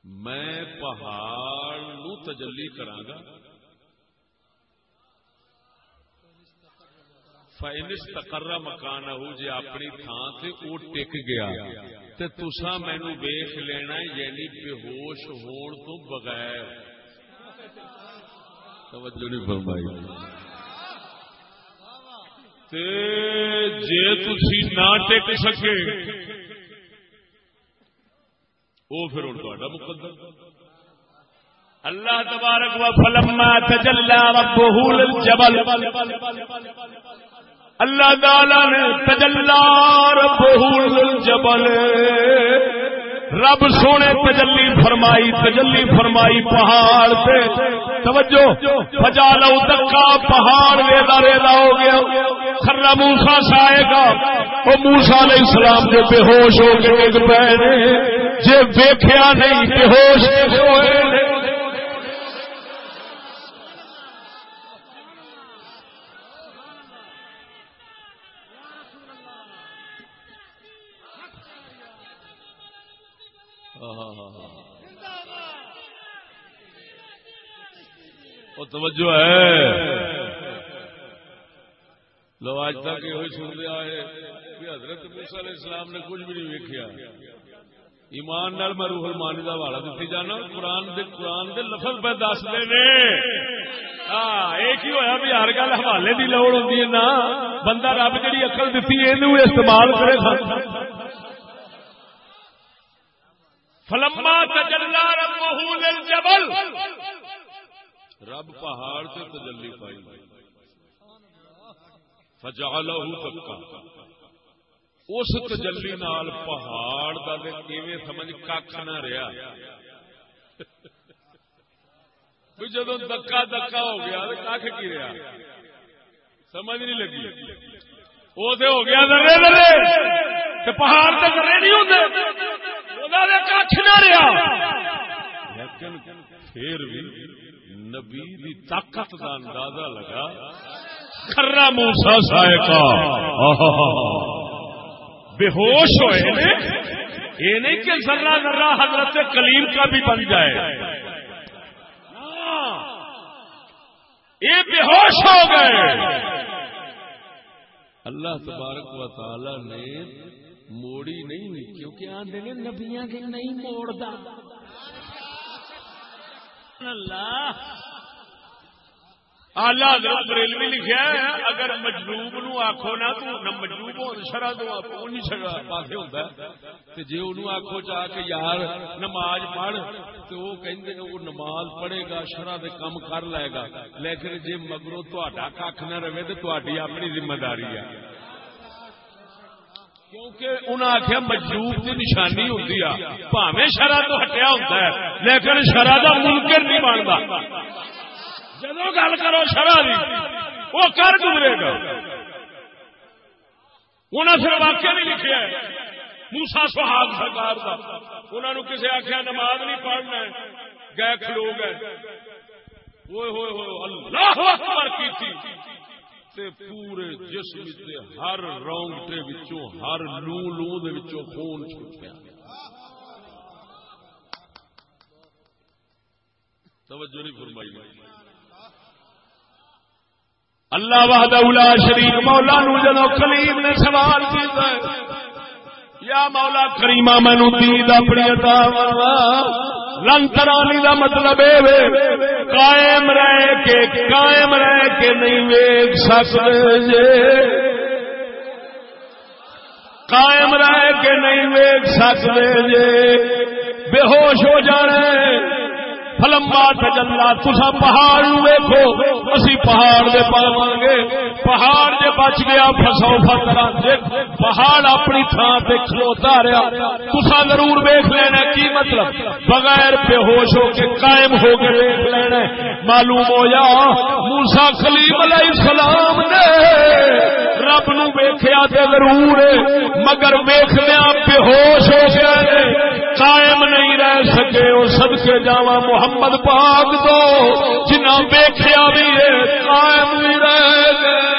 میں پہاڑ نو تجلی کرا فائنس تقرر مکان ہو جی اپنی تھان سے وہ ٹک گیا۔ تے تسا مینو ویخ لینا یعنی بے ہوش ہون تو بغیر۔ توجہ نہیں فرمائی۔ جی تھی نہ ٹک سکے وہ پھر ہوں تا مقدر۔ اللہ تبارک و فلما تجلى ربه للجبل۔ اللہ تعالی نے تجلا ربه للجبل رب سونے تجلی فرمائی تجلی فرمائی پہاڑ سے توجہ فجا لو دکا پہاڑ ریدا ریدا ہو گیا۔ خرا موسا سائے گا۔ وہ موسا علیہ السلام جو بے ہوش ہو کے ڈگ پے جے ویکھیا نہیں، بے ہوش ہوئے توجہ ہے۔ لو آج تک یہ سن لیا ہے کہ حضرت موسیٰ علیہ السلام نے کچھ بھی نہیں ویکیا ایمان نال میں روح المانی کا حوالہ دیتی جانا۔ قرآن دے قرآن دے لفظ پہ دس دے ہاں ایک ہی ہویا بھی ہر گل حوالے دی لوڑ ہوتی ہے نا۔ بندہ رب جی اقل دیتی یہ استعمال کرے فلما تجلا ربه للجبل۔ رب پہاڑ سے تجلی پائی۔ فجعلہ دکا اس تجلی نال پہاڑ کا سمجھ کھ نہ رہا جدو دکا دکا ہو گیا تو کھ کی رہا سمجھ نہیں لگی۔ وہ تو ہو گیا درے درے پہاڑ تو درے نہیں ہوتے کھ نہ رہا لیکن پھر بھی نبی دی طاقت کا اندازہ لگا۔ خرا موسا سائے کا بے ہوش ہوئے نے۔ یہ نہیں کہ ذرا ذرا حضرت کلیم کا بھی بن جائے۔ یہ بے ہوش ہو گئے۔ اللہ تبارک و تعالی نے موڑی نہیں کیونکہ آدھے نبیاں کے نہیں موڑتا اللہ آلہ بریلوی لکھا ہے، اگر مجلوب نو آخو نا تو مجلوب ہو شرح تو شرح پاس ہوتا ہے۔ جی ان آخو چاہ کے یار نماز پڑھ تو وہ کہ وہ نماز پڑھے گا شرح دے کم کر لے گا۔ لیکن جی مگرو تا کھ نہ رہے تو اپنی ذمہ داری ہے۔ کیونکہ انہیں آخیا مجلوب کی نشانی ہوتی ہے پاوے شرح تو ہٹیا ہوتا ہے، لیکن شرح کا منکر نہیں بنتا جب گل کرو شرح کی وہ کر گزرے گا۔ انہیں پھر واقعہ نہیں لکھا موسا سہاگ سرکار کا انہوں نے کسی آخیا نماز نہیں پڑھنا گئے کھلو گئے اللہ اکبر کی تھی تے پورے جسم تے ہر رونگٹے وچوں، ہر لو لو دے وچوں خون چھٹیا توجہ نہیں فرمائی۔ اللہ وحدہ لا شریک، مولا نو جدو کلیم نے سوال کیتا ہے، یا مولا کریمہ مینو دید اپنی عطا فرما۔ لنترانی کا مطلب قائم رہ کے، قائم رہ کے نہیں ویگ سکتے جے۔ قائم رہ کے نہیں ویگ سکتے جے۔ بے ہوش ہو جانے فلما تجلا تسا پہاڑ ویکو اسی پہاڑ دے پاو گے پہاڑ جے بچ گیا فسو فترا پہاڑ اپنی تھان سے کھلوتا رہا تسا ضرور ویخ لینا کی مطلب؟ بغیر بے ہوش ہو کے قائم ہو کے ویخ لینا معلوم ہو جا موسا کلیم علیہ السلام نے رب نو ویخیا ضرور مگر ویخدیا بے ہوش ہو گیا قائم نہیں رہ سکے وہ سب کے جاوا محمد پاک دو جنا ویخیا بھی ہے قائم بھی رہ گئے۔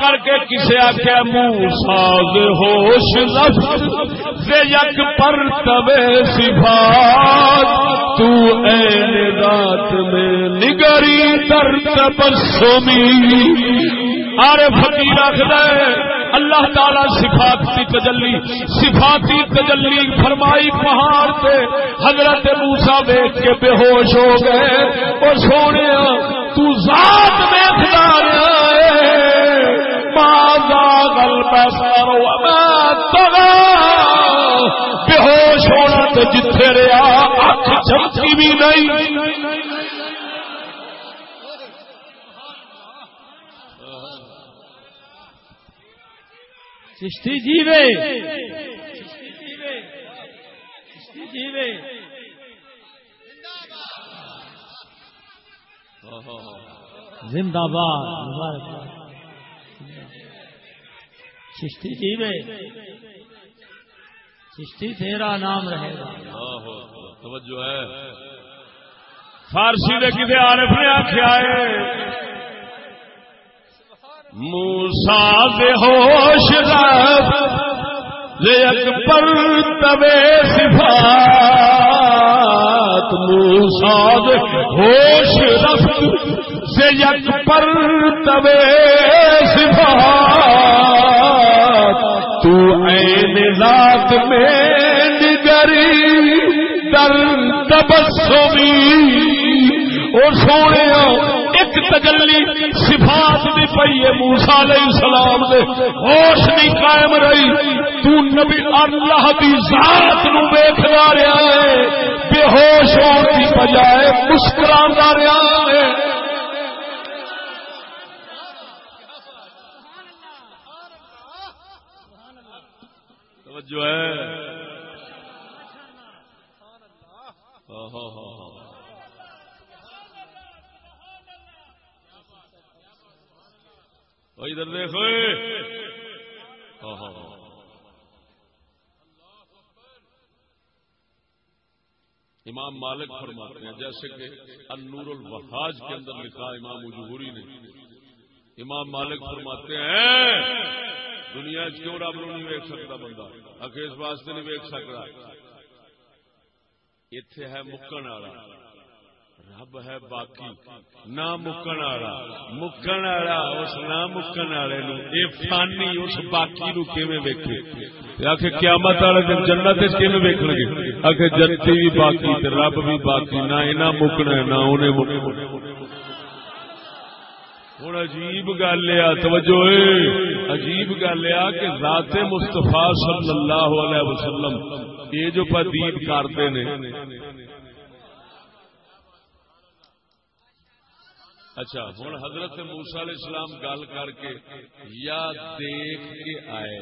کر کے کسی آخیا منہ ساز ہوش لفظ یک پر تبے صفات، تو این رات میں نگری در تبسمی۔ آرے فقیر آخر اللہ تعالی صفاتی تجلی صفاتی تجلی فرمائی پہاڑ سے حضرت موسا دیکھ کے بے ہوش ہو گئے، اور سونے تو ذات واثر وما تغا بے ہوش ہونا تے جتھے رہیا اکھ چمکی بھی نہیں۔ چشتی جیوے جی زندہ باد، مبارک چشتی جیوے چشتی تیرا نام رہے گا۔ توجہ ہے۔ فارسی نے کسی عارف نے آخیا ہے؟ موسا بے ہوش رب، لے اکبر تبے صفات۔ موسا بے ہوش رب سے یک پر تبے صفات۔ تو عین ذات میں نگری در تبسمی۔ او سونے ایک تجلی صفات دی پئی ہے موسی علیہ السلام دے۔ ہوش نہیں قائم رہی۔ تو نبی اللہ دی ذات نو ویکھدا رہیا ہے۔ بے ہوش ہون دی بجائے مسکراندا رہیا ہے۔ توجہ ہے۔ ادھر دیکھو۔ امام مالک فرماتے ہیں، جیسے کہ النور الوحاج کے اندر لکھا امام جہوری نے۔ امام مالک فرماتے ہیں دنیا کیوں رب نو نہیں ویک سکتا بندہ؟ آخر اس واسطے نہیں ویک سکتا۔ اتے ہے مکن والا۔ رب ہے باقی، نہ مکن والا۔ مکن والا، اس نہ مکن والے نو۔ اے فانی، اس باقی نو کیویں ویکھے؟ تے آکھے قیامت والے دن جنت وچ کیویں ویکھن گے؟ آکھے جنتی بھی باقی تے رب بھی باقی، نہ اے نہ مکنا ہے، نہ اونے مکنا ہوں عجیب گل ہے توجہ۔ اے عجیب گل ہے کہ ذات مستفا صلی اللہ علیہ وسلم یہ جو پدید کرتے نے اچھا ہوں حضرت موسا علیہ السلام گل کر کے یا دیکھ کے آئے،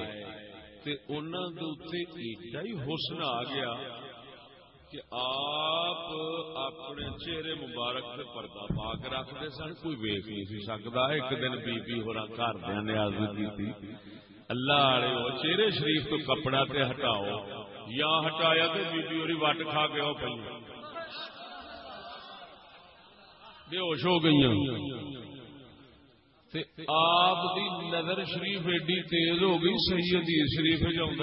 تے انہوں دے اتنے ایڈا ہی حسن آ گیا کہ آپ اپنے چہرے مبارک سے پردہ پا کے رکھتے سن، کوئی ویک نہیں سی سکتا۔ ایک دن بی بی ہو گھر نے آز کی اللہ والے وہ چہرے شریف تو کپڑا تے ہٹاؤ۔ یا ہٹایا تو بی بی اور وٹ کھا کے وہ پہ بے ہوش ہو گئی ہاں۔ آپ دی نظر شریف ایڈی تیز ہو گئی سید شریف جاؤں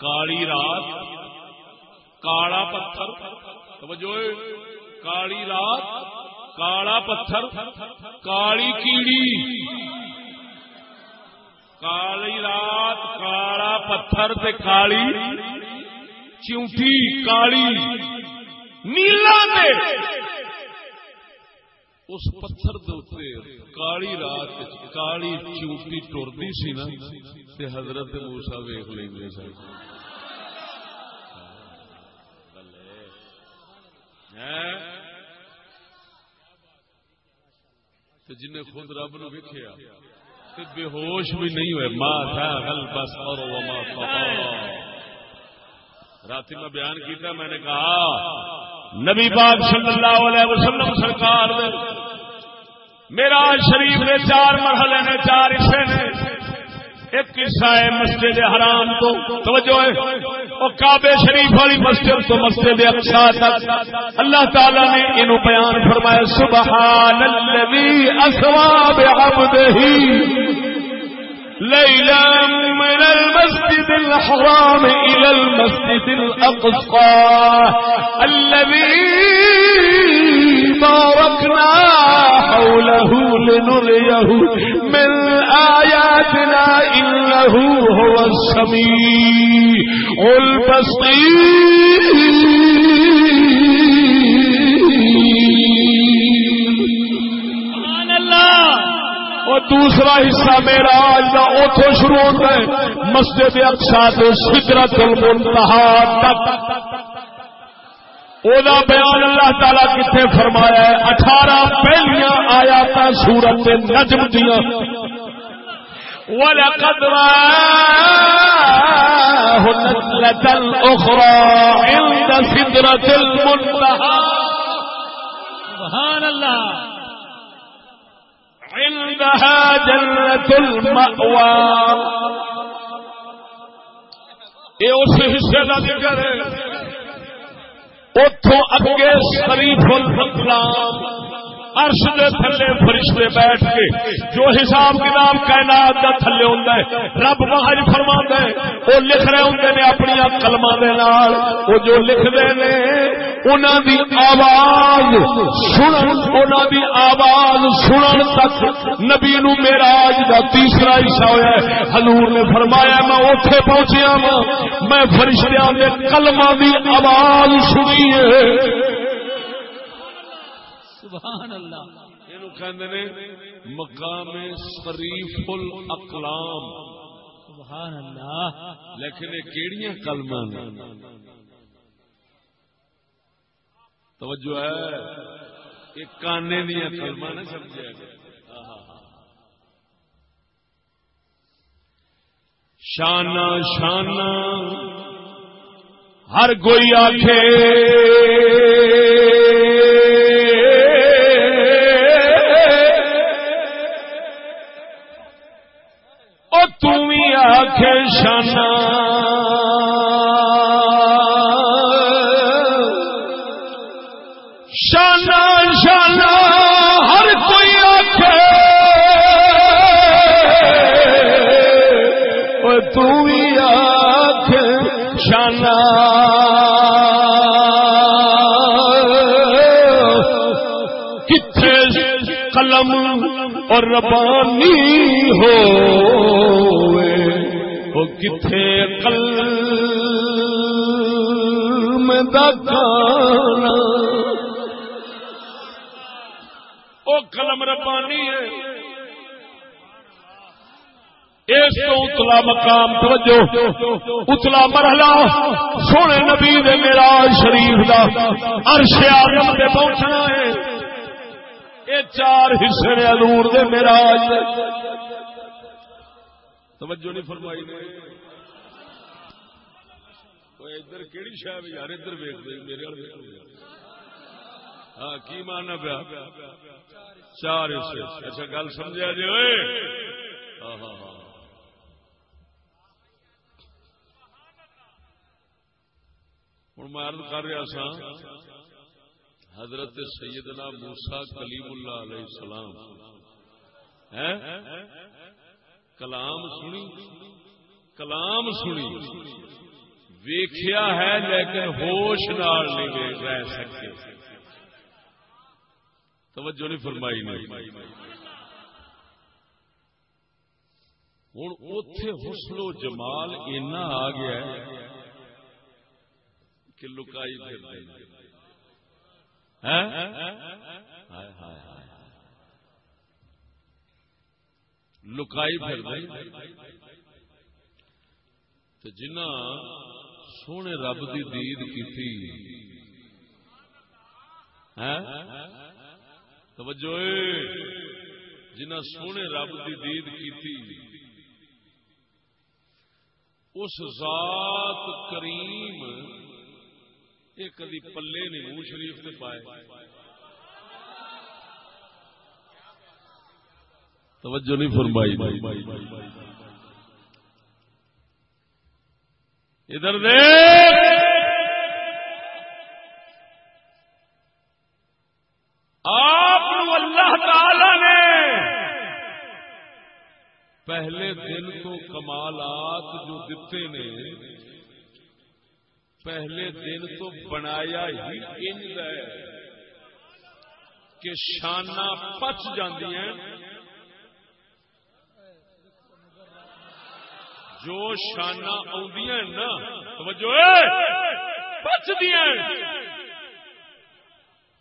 کالی رات کالا پتھر توجہ کالی رات کالا پتھر کالی کیڑی کالی رات کالا پتھر تے کالی چونٹی کالی نیلا دے اس پتھر دے کالی رات کالی چونٹی ٹرتی سی نا تے حضرت موسا ویخ لیں سن جن خود رب نو ویکیا بے ہوش بھی نہیں ہوئے۔ تھا بس اور رات میں بیان کیا میں نے کہا، نبی پاک صلی اللہ علیہ وسلم سرکار میرا شریف نے چار مرحلے نے، چار حصے نے۔ ایک قصہ ہے مسجد حرام تو. توجہ ہے. اور کعبے شریف والی مسجد تو مسجد اقصا تک. اللہ تعالی نے انہوں بیان فرمایا سبحان الذي اسوا بعبده ليلا من المسجد الحرام الى المسجد الاقصى الذي باركنا حوله لنريه من آياتنا إنه هو السميع البصير اور دوسرا حصہ میرا آج کا اتو شروع ہوتا ہے مسجد اقسا تو سدرت المنتہا تک۔ بیان اللہ تعالی کتنے فرمایا ہے اٹھارہ پہلیاں آیات سورت نجم دیا ولقد رآه نزلة أخرى عند سدرة المنتهى. سبحان اللہ عندها جنة المأوى. یہ اس حصے کا ذکر ہے اتوں اگے شریف الإسلام. عرش دے تھلے فرشتے بیٹھ کے جو حساب کتاب کائنات دا تھلے ہوندا ہے، رب باہر فرماندا ہے، وہ لکھ رہے ہوندے نے اپنی کلماں دے نال۔ وہ جو لکھ دے نے، انہاں دی آواز سنن، انہاں دی آواز سنن تک نبی نو معراج دا تیسرا حصہ ہویا ہے۔ حضور نے فرمایا، میں اوتھے پہنچیا ہاں میں فرشتیاں دے کلماں دی آواز سنی ہے۔ سبحان اللہ۔ مقام شریف الاقلام۔ سبحان اللہ۔ لیکن یہ کیڑیاں کلمہ نے؟ توجہ ہے۔ یہ کانے دیا کلمہ نہ سمجھا شانہ شانہ۔ ہر کوئی آخے آخ شانہ۔ شانہ شانہ، ہر کوئی آخ او تمی آخ شانہ۔ کتنے قلم اور ربانی ہو۔ وہ کتنے کل میں دکانا وہ قلم ربانی ہے۔ اس تو اتلا مقام توجہ۔ اتلا مرحلہ۔ سونے نبی دے میراج شریف دا۔ عرش آدم تے پہنچنا ہے۔ یہ چار حصے نے حضور دے میراج توجہ نہیں فرمائی نے۔ ادھر کہڑی شاید یار، ادھر ویک دے میرے ہاں کی ماننا پیا؟ چار حصے۔ اچھا گل سمجھا جی ہاں ہاں ہاں۔ ہوں میں عرض کر رہا سا حضرت سیدنا موسا کلیم اللہ علیہ السلام کلام سنی کلام سنی۔ ویخیا ہے لیکن ہوش نال نہیں رہ سکے۔ توجہ نہیں فرمائی نہیں ہوں اتے حسن و جمال اینا آ گیا ہے کہ لکائی پھر لکائی پھر تو جنہ سونے رب دی دید کی توجہ جنہ سونے رب دی دید کی اس ذات کریم یہ کدی پلے نہیں، منہ شریف سے پائے۔ توجہ نہیں فرمائی ادھر آپ اللہ تعالی نے پہلے دن تو کمالات جو دیتے نے، پہلے دن تو بنایا ہی انج ہے کہ شانہ پچ جاندی ہیں جو شانہ آدی نا، توجہ پچ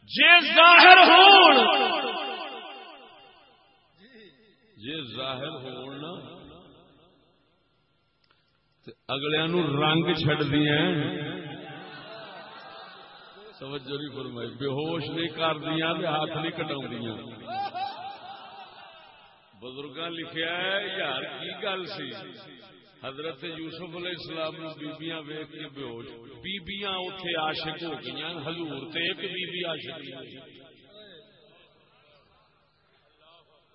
جے ظاہر ہون۔ جے ظاہر ہون نا اگلے نو رنگ چڈ دیا توجہ نہیں فرمائی، بے ہوش نہیں کر دیا ہاتھ نہیں کٹا بزرگ لکھیا ہے، یار کی گل سی؟ حضرت یوسف علیہ السلام نو بیبیاں ویخ کے بےوش بیبیاں اتے عاشق ہو گئی حضور تے ایک بیبی عاشق نہیں ہوئی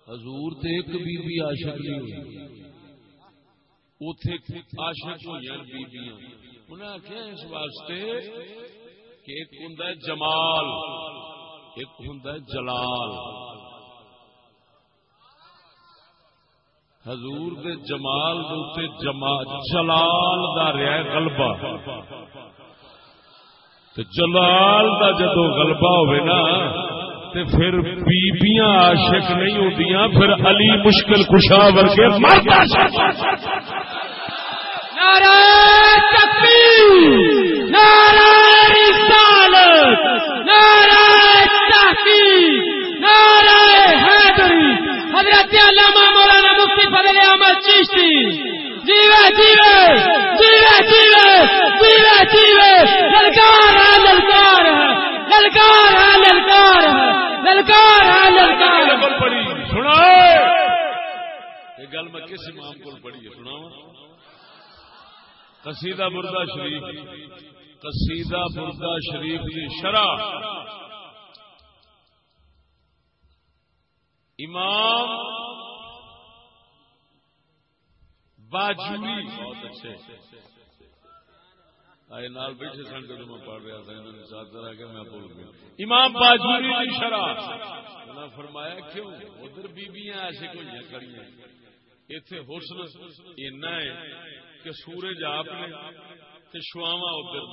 حضور تے ایک بیبی عاشق نہیں ہوئی۔ اتے عاشق ہوئی بیبیاں۔ انہیں آخیا اس واسطے کہ ایک ہوں جمال، ایک ہوں جلال۔ حضور دے جمال دے جلال دا رہا غلبہ۔ تے جلال دا جدو غلبہ ہوئے نا، تے پھر بیبیاں عاشق نہیں ہوندیاں، پھر علی مشکل کشا ورگے مرد عاشق نعرہ تکبیر نعرہ رسالت، نعرہ تحقیق، نعرہ حیدری۔ حضرت علامہ مولانا فضل احمد چیشتی جیوے جیوے جیوے جیوے جیوے جیوے۔ للکار ہے للکار ہے للکار ہے للکار ہے للکار ہے للکار ہے۔ گل سنا یہ گل میں کس امام کو پڑھی ہے؟ سنا قصیدہ بردہ شریف۔ قصیدہ بردہ شریف کی شرح۔ امام باجوری بہت اچھے. نال بیٹھے سن جب میں پڑھ رہا تھا انہوں نے ساتھ کے میں بول گیا۔ امام باجوری کی شرح۔ انہوں فرمایا کیوں؟ ادھر بیبیاں ایسے کوئی کڑی ہیں۔ اتے حسن اینا ہے کہ سورج آپ نے تے شواواں ادھر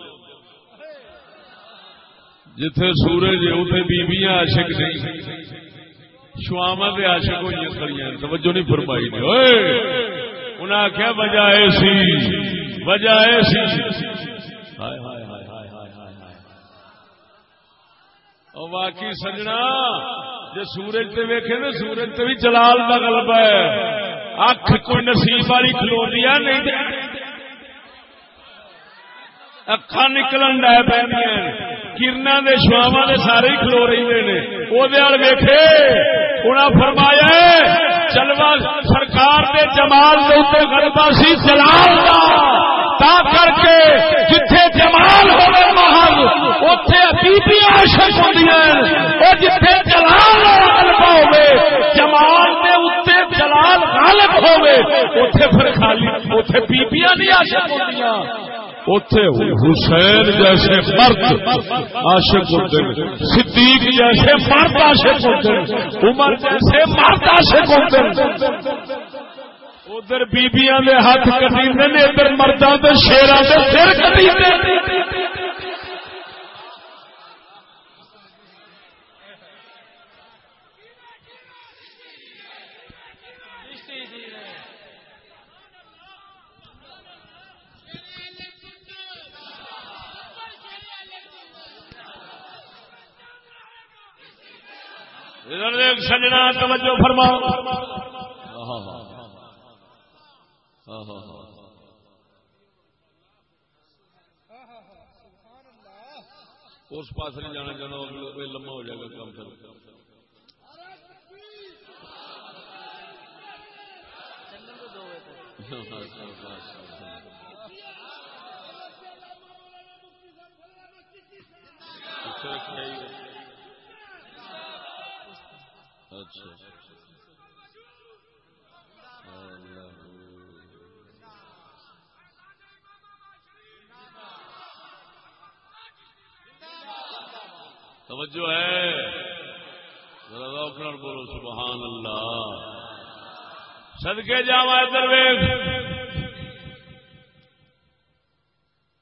جتھے سورج ہے اتنے بیبیاں عاشق نہیں شواما دے عاشق ہوئی کھڑی توجہ نہیں فرمائی نے انہیں آخیا وجہ ایسی وجہ ایسی ہائے سجنا، جے سورج تے ویکھے نا، سورج تے بھی جلال دا غلبہ ہے۔ اکھ کوئی نصیب والی کھلوتی ہے، نہیں اکھا نکلن ڈے پہ کرنا دے شواوا دے سارے ہی کھلو رہی نے۔ وہ ویکھے انہیں فرمایا چلوا، سرکار دے جمال دے اوپر غلبہ سی جلال دا۔ تا کر کے جتھے جمال ہوے محل، اوتھے بیبی عاشق ہوندیاں او جتھے جلال غلبہ ہوے جمال دے اوپر جلال غالب ہوے اوتھے پھر خالی، اوتھے بیبییاں نہیں عاشق ہوندیاں اتے حسین جیسے مرد عاشق ہوتے ہیں، صدیق جیسے مرد عاشق ہوتے ہیں، عمر جیسے مرد عاشق ہوتے ہیں۔ ادھر بیبیاں دے ہاتھ کٹی ادھر مردوں کے شیران کے سر کٹی سجنا توجہ فرما۔ اس پاس نہیں جانا چاہنا لمبا ہو جائے گا کام کر اچھا۔ اچھا۔ توجہ ہے۔ بولو، سبحان اللہ۔ سدکے جا ادھر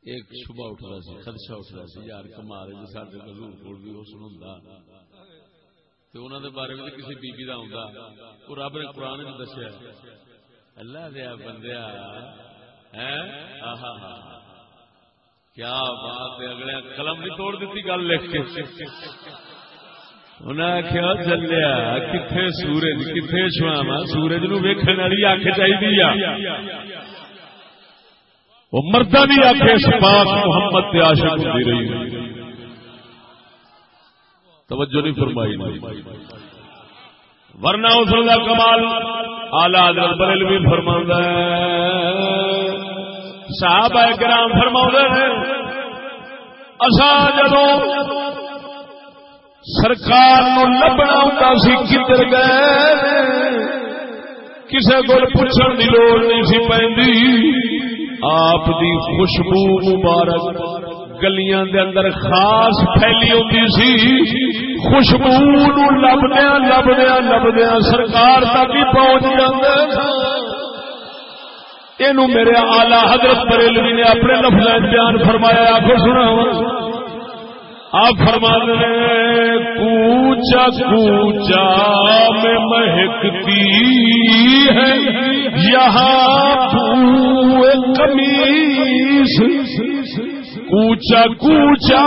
ایک صبح اٹھ رہا سی، خدشہ اٹھ رہا سی۔ یار کمال جی سارے حضور کو بھی اس تو انہوں نے بارے میں کسی بی بی کا ہوں وہ رب نے قرآن میں دسیا اللہ دیا بندیا کیا بات ہے اگلے قلم بھی توڑ دیتی گل لکھ کے انہیں آخیا چلیا کتنے سورج کتنے شام سورج نو ویکن والی اک چاہیے وہ مردہ بھی آخے سپاس محمد عاشق ہوتی رہی توجہ نہیں فرمائی۔ ورنہ اس کا کمال آلہ حضرت بریلوی فرما صاحب کرام فرما نے اصا جدو سرکار نو لبنا ہوتا سی کدھر گئے، کسے کو پوچھنے کی لوڑ نہیں سی پی آپ دی خوشبو مبارک۔ گلیاں دے اندر خاص پھیلی ہوتی سی۔ خوشبو نو لبدیا لبدیا لبدیا سرکار تک ہی پہنچ جاتے یہ میرے آلہ حضرت بریلوی نے اپنے لفظ بیان فرمایا، آپ سنا آپ فرما رہے کوچا کوچا میں مہکتی ہے۔ یہاں کمیس کوچا کوچا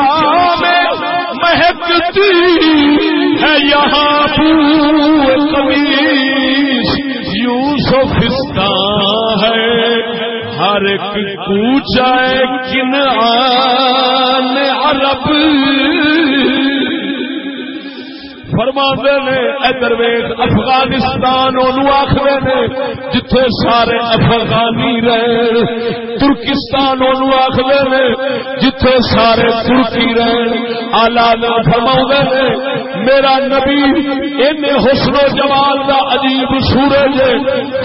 میں مہکتی ہے یہاں کمیس یوسفستان ہے۔ ہر ایک کوچا کن عرب۔ فرما نے ادھر ویگ افغانستان آخر نے، جتھے سارے افغانی رہے ترکستان آخر نے، جتھے سارے ترکی رہے آلہ فرما نے، میرا نبی ان حسن و جمال کا عجیب سورج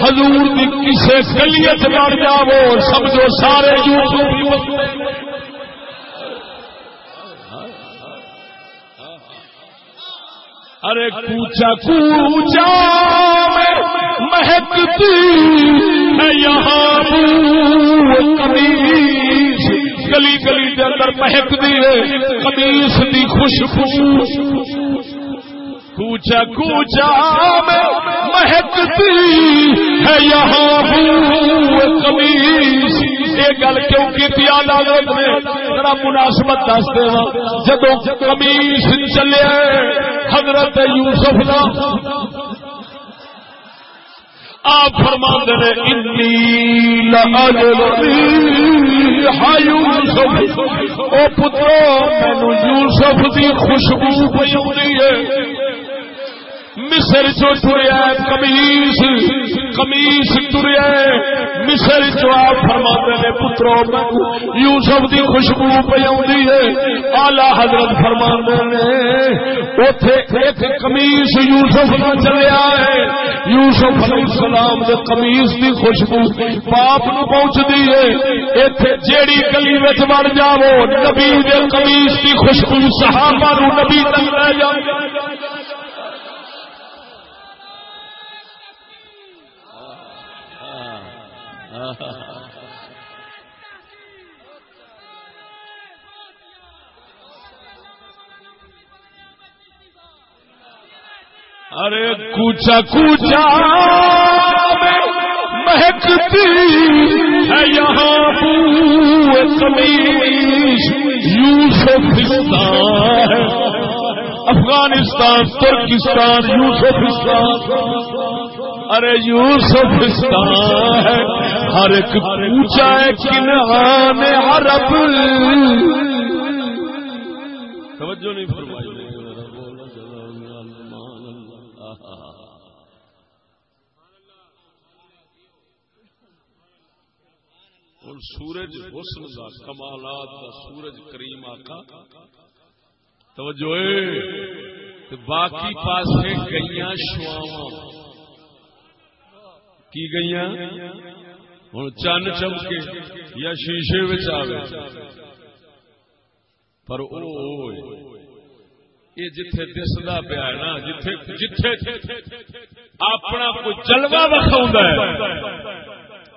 حضور کی کسی گلیت بڑھ جاو سمجھو سارے یوسف ارے کوچا کوچا مہکتی ہے یہاں کمیس گلی گلی کے اندر مہکتی ہے۔ کمیس کی خوشبو۔ کوچا کوچا میں مہکتی ہے یہاں کمیس یہ گل کیوں کی عدالت نے ذرا مناسبت دس دے جدو کمیس چلے حضرت یوسف کا آپ فرما دے یوسف. او پترو مینو یوسف کی خوشبو پی ہے۔ مصر چو ٹریا کمیس کمیس ٹریا مصر چو آپ فرما نے، پترو یوسف دی خوشبو پہ ہے۔ آلہ حضرت فرما نے اتے ایک کمیس یوسف کا چلیا ہے۔ یوسف علیہ السلام دے کمیس دی خوشبو باپ نو پہنچتی ہے۔ اتے جیڑی گلی بچ بڑھ جاو نبی دے کمیس دی خوشبو صحابہ نو نبی تک لے جاؤ ارے کوچا کوچا مہکتی ہے یہاں یوسفستان افغانستان ترکستان یوسفستان ارے یوسفستان ہے، ہر ایک کوچا کنہان عرب؟ توجہ نہیں فرمائی۔ سورج حسن دا، کمالات دا سورج کریم آقا توجہ باقی پاس گئی شواوا کی گئی ہوں چن چمکے یا شیشے آئے پر یہ جتھے دستا پیا ہے نا، جتھے جتھے اپنا کوئی جلوا وکھاؤں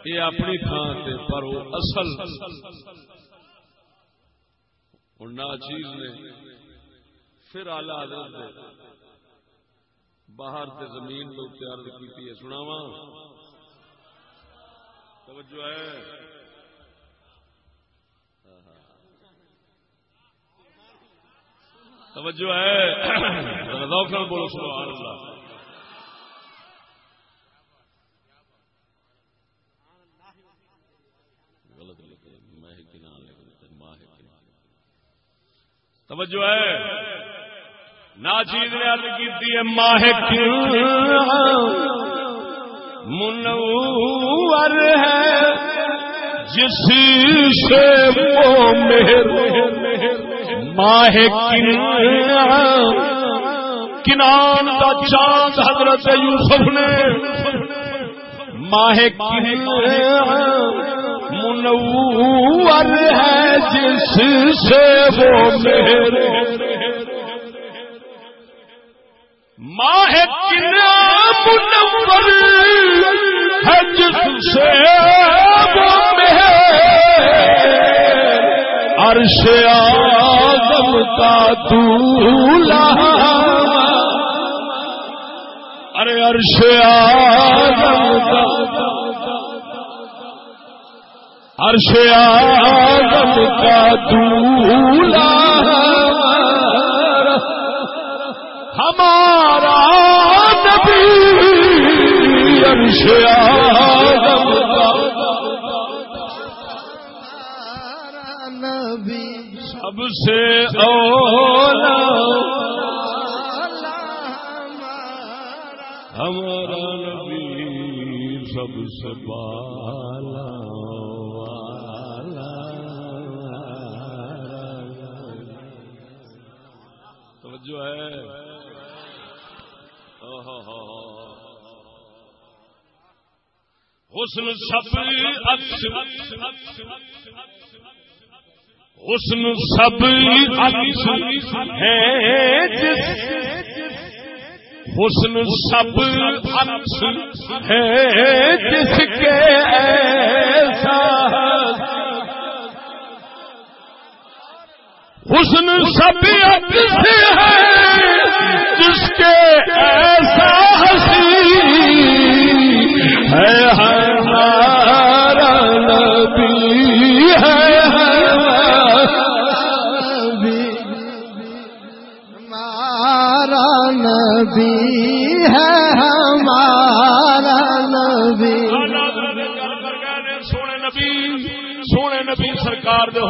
یہ اپنی تھان سے پر وہ اصل۔ ہوں چیز نے پھر آلہ حضرت باہر سے زمین لوگ تیار کی ہے سناوا توجہ ہے۔ توجہ ہے۔ روکنا بولو، سبحان اللہ۔ توجہ ہے۔ ناچیز نے عرض کی ہے ماہ منور ہے، جس سے وہ مہر، ماہ کنان کا چاند حضرت یوسف نے ماہ منور ہے، جس سے وہ مہر ماہ منور ہے جس سے عرش آدم کا دولا ارے عرش آدم کا۔ عرش آدم کا دولا عرش حسن سب حسن سب ہے جس، حسن سب ہے جس کے ایسا حسن سب ہے جس کے ایسا ہنسی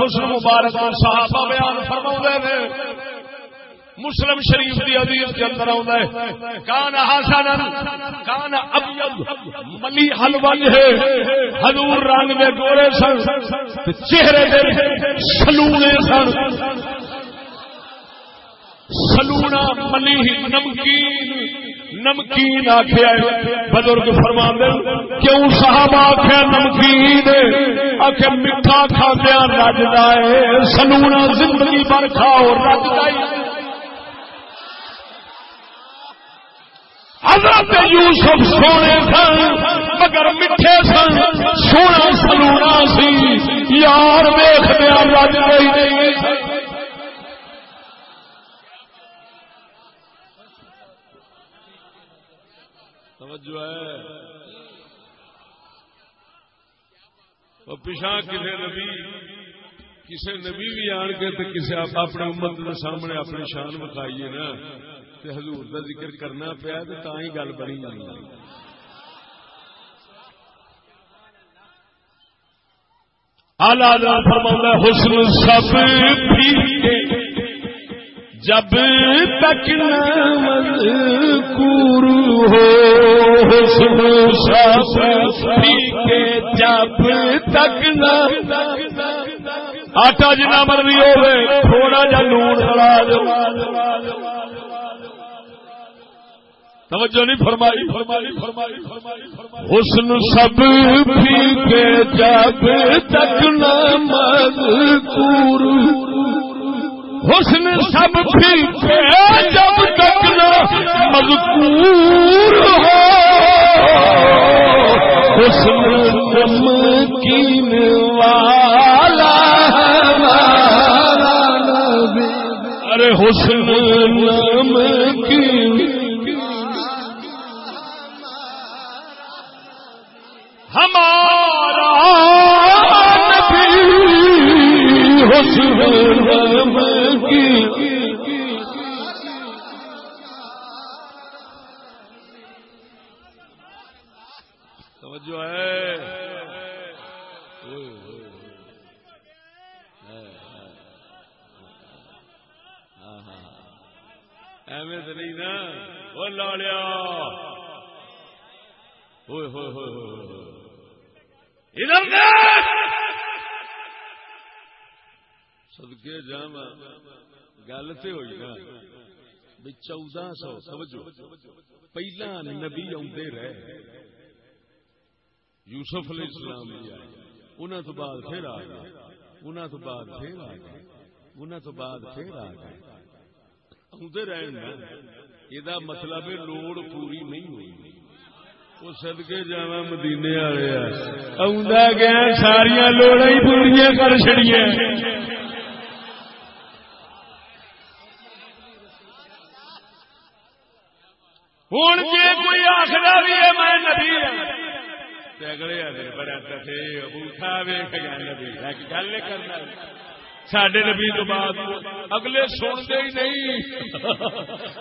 حسن مبارک صحابہ بیان فرما نے۔ مسلم شریف دی حدیث کے اندر آتا ہے۔ کان حسن کان ابیض ملی حلوج ہے۔ حضور رنگ میں گورے سن چہرے دے سلونے سن۔ سلونا ملی نمکین۔ نمکین آخیا بزرگ فرما کیوں صاحب آخیا نمکین؟ آخ میٹھا کھاندیا رجدا ہے سلونا زندگی بھر کھاؤ رجدا حضرت یوسف سونے سن، مگر میٹھے سن، سونا سلونا سی۔ یار ویخ دیا رج نہیں۔ توجہ ہے۔ پچھا کسی نبی کسی نبی بھی آن کے تو کسی اپنے امت کے سامنے اپنی شان بتائیے نا۔ تو حضور کا ذکر کرنا پیا تو تا ہی گل بنی جانی آلہ فرما حسن سب بھی جب تک مذکور ہو، حسن شافی کے جب تک آٹا جنا مرضی ہوئے، تھوڑا جا لون لڑا دو توجہ نہیں فرمائی۔ فرمائی فرمائی فرمائی حسن سب بھی کے جب تک نہ مذکور حسن سب پھر جب تک نہ مذکور ہو۔ حسن نمکین والا ارے حسن گل ہوئی نا بھی چودہ سو، سمجھو۔ پہلا نبی آدھے رہے۔ یوسف علیہ السلام بھی آئے۔ انہوں تو بعد پھر آ گئے۔ انہوں تو بعد پھر آ گئے۔ انہوں تو بعد پھر آ گئے۔ آدھے رہن یہ مطلب لوڑ پوری نہیں ہوئی۔ سدکے جا مدینے والے آ۔ گیا ساریا لوڑا ہی پوریا کر چڑیا ہوں جی کوئی آخر بھی ہے میں نبی اگلے بڑا ویخ گیا نبی۔ گل کرنا۔ سڈے نبی تو بعد اگلے سنتے ہی نہیں۔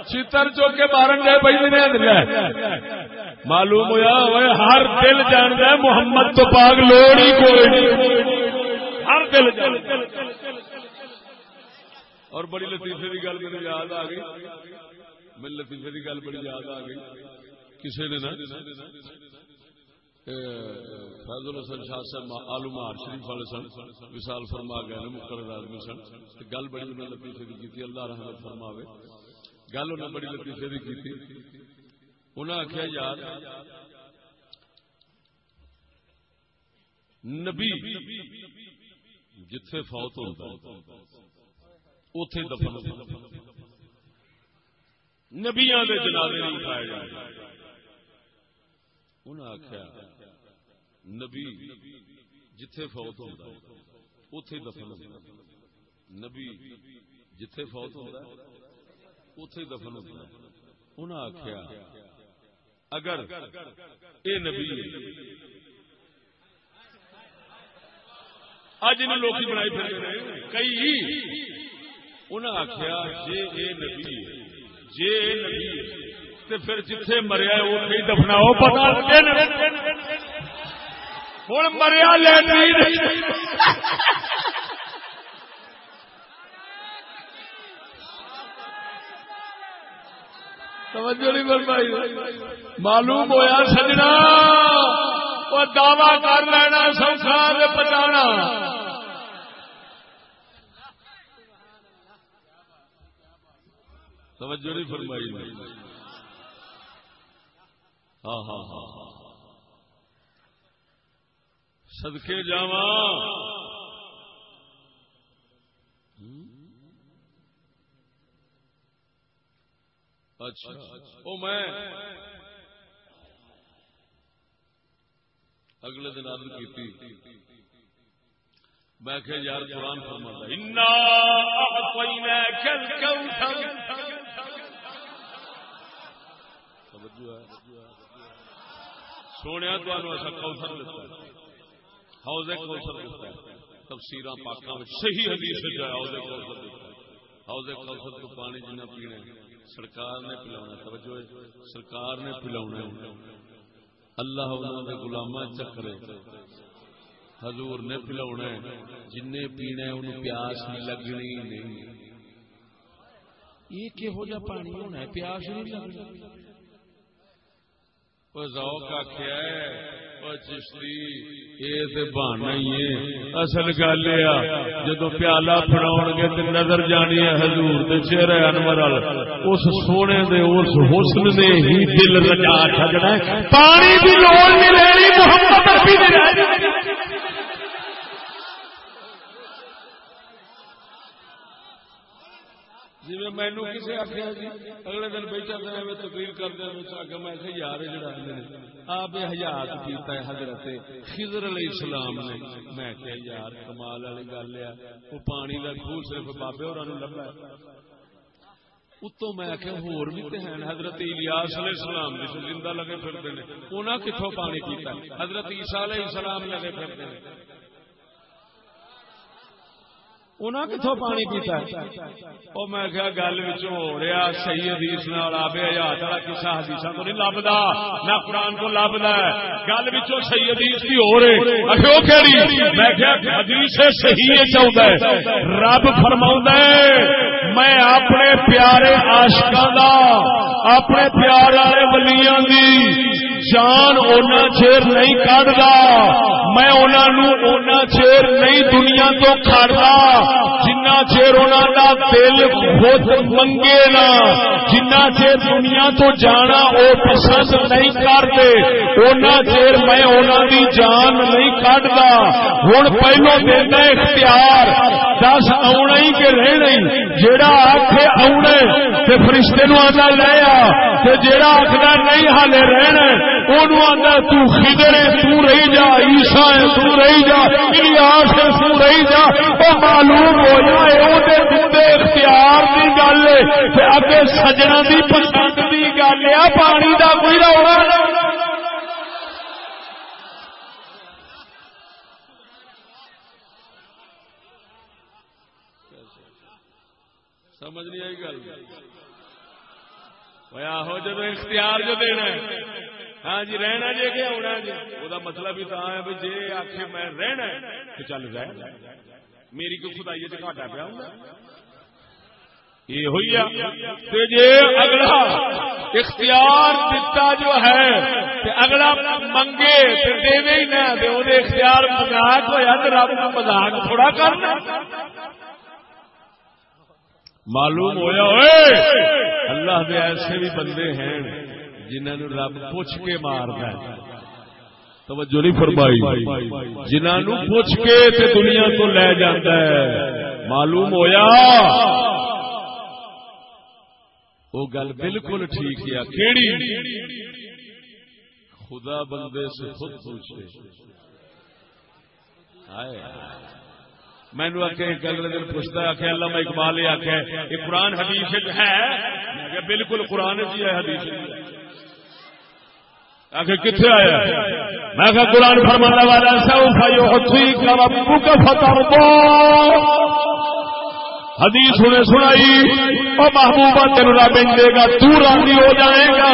چتر چوک کے مارن گئے بھائی معلوم ہوا ہر دل جانتا ہے محمد تو پاگ لوڑ ہی کوئی ہر دل اور بڑی لطیفے کی گل میرے یاد آ گئی۔ میرے لطیفے کی گل بڑی یاد آ گئی۔ کسی نے نا فیض الحسن شاہ صاحب آلو مہار شریف والے سن وشال فرما گئے مقرر آدمی سن۔ گل بڑی انہیں لطیفے کی کی اللہ رحمت فرماوے۔ گل انہیں بڑی لطیفے کی کی انہیں آخیا یار، نبی جتھے فوت ہوتا اتے دفن نبیاں دے جنازے نہیں اٹھائے جائے انہیں آخیا نبی جتھے فوت ہوتا اتے دفن ہوتا نبی جتھے فوت ہوتا اتے دفن ہوتا انہیں آخیا اگر اے نبی اج ان لوگ بنائی پھر کئی انہیں آخیا جے اے نبی جے نبی تے پھر جتھے مریا اتے ہی دفناؤ پتا ہوں مریا لے معلوم ہوا سجنا، وہ دعوی کر لینا، سوکھا پچانا توجہ نہیں فرمائی ہاں ہاں ہاں, ہاں۔ سدکے جا اچھا۔ او میں۔ اگلے دن عرض کی میں کہ یار قرآن فرما توجہ ہے سونے کوثر دیتا ہے۔ حوض کوثر دیتا ہے۔ تفسیر پاکوں میں صحیح حدیث ہے حوض کوثر دیتا ہے۔ حوض کوثر تو پانی جنہ پینا سرکار نے پلاونا توجہ سرکار نے پلاونا اللہ انہوں نے غلامہ چکرے حضور نے پلاونا جن پینا انہوں پیاس نہیں لگنی، نہیں۔ یہ کہہو جا پانی ہونا ہے، پیاس نہیں لگنی۔ ذوق آخیا چشتی، یہ بہانا ہی ہے۔ اصل گل یہ جدو پیالہ فڑاؤ گے تو نظر جانی ہے حضور دے چہرے انور اس سونے دے اس حسن نے ہی دل رجا چھجنا پانی بھی لوڑ نہیں لینی محمد جی مینو کسی آخیا جی اگلے دن بیٹھا تھا میں تقریر کر دیا میں کہ یار جڑا آپ حیات کیتا ہے حضرت خضر علیہ السلام نے میں کہ یار کمال والی گل ہے وہ پانی کا خوہ صرف بابے اور لبا اتو میں آخیا ہور بھی تو ہیں حضرت الیاس علیہ السلام جس زندہ لگے پھرتے ہیں انہیں کتوں پانی پیتا حضرت عیسیٰ علیہ السلام لگے پھرتے ہیں انہیں کتوں پانی پیتا وہ میں کیا گل ہو رہا صحیح حدیث آبے ہزار والا کسا حدیث تو نہیں لبدا نہ قرآن کو لبدا ہے۔ گل صحیح حدیث کی ہو رہے اچھا، میں کیا حدیث صحیح چاہتا ہے۔ رب فرما میں اپنے پیارے آشکا دا، اپنے پیار والے ولیاں دی جان اونا چیر نہیں کھڑتا میں انہوں اونا چیر نہیں دنیا تو کھڑتا جنا چیر انہوں دا دل خود منگے نا جنا چیر دنیا تو جانا او پسند نہیں کرتے اونا چیر میں انہوں دی جان نہیں کھڑتا ہوں پہلو دینا اختیار، دس آنا ہی کہ رہنا ہی، جیڑا آخے آنا تے فرشتے نو آنا لیا تے جیڑا آخر نہیں ہالے رہنا انہوں آنا تو خدرے تو رہی جا، عیسا ہے تو رہی جا الیاس ہے تو رہی جا، وہ معلوم ہو جائے وہ دے اختیار کی گل ہے اگے سجنا دی پسند کی گل ہے پانی دا کوئی رولا سمجھ نہیں آئی گل۔ آہو جب اختیار جو دینا ہے۔ ہاں جی رہنا جی کہ آنا جی۔ وہ مطلب ہی تو ہے جی آخ میں رہنا تو چل رہ میری کو خدائی گھاٹا پیا یہ ہوئی جی اگلا اختیار دتا جو ہے اگلا منگے دے ہی نہ اختیار مزاق ہوا تو رب کا مزاق تھوڑا کرنا معلوم ہویا ہوئے اللہ دے ایسے بھی بندے ہیں۔ جنہوں رب پوچھ کے مار توجہ نہیں فرمائی۔ جنہوں پوچھ کے تے دنیا کو لے جاتا ہے۔ معلوم ہویا؟ وہ گل بالکل ٹھیک ہے۔ کیڑی؟ خدا بندے سے خود پوچھے مینو آخر اگلے دن پوچھتا آخر اللہ میں اقبال یہ آخر یہ قرآن حدیث ہے؟ بالکل قرآن جی ہے، حدیث آخر کتنے آیا میں کہ قرآن فرمانا والا سو کا فتح حدیث انہیں سنائی، اور محبوبہ تین رب دے گا، تو راضی ہو جائے گا۔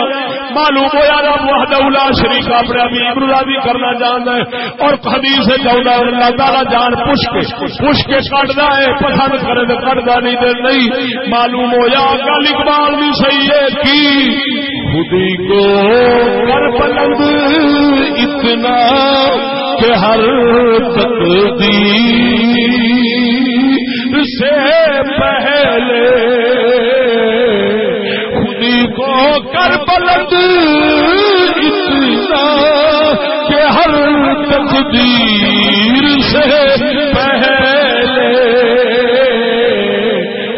معلوم ہو یار وحدہ شریف اپنے ابھی راضی کرنا جانتا ہے اور حدیث چاہتا ہے اللہ تعالیٰ جان پوچھ کے پوچھ کے کٹتا ہے پسند کرے تو کٹتا نہیں تو نہیں۔ معلوم ہو یا گل اقبال بھی صحیح ہے کی خودی کو کر بلند اتنا کہ ہر تقدیر سے پہلے خودی کر بلند اتنا کہ ہر تقدیر سے پہلے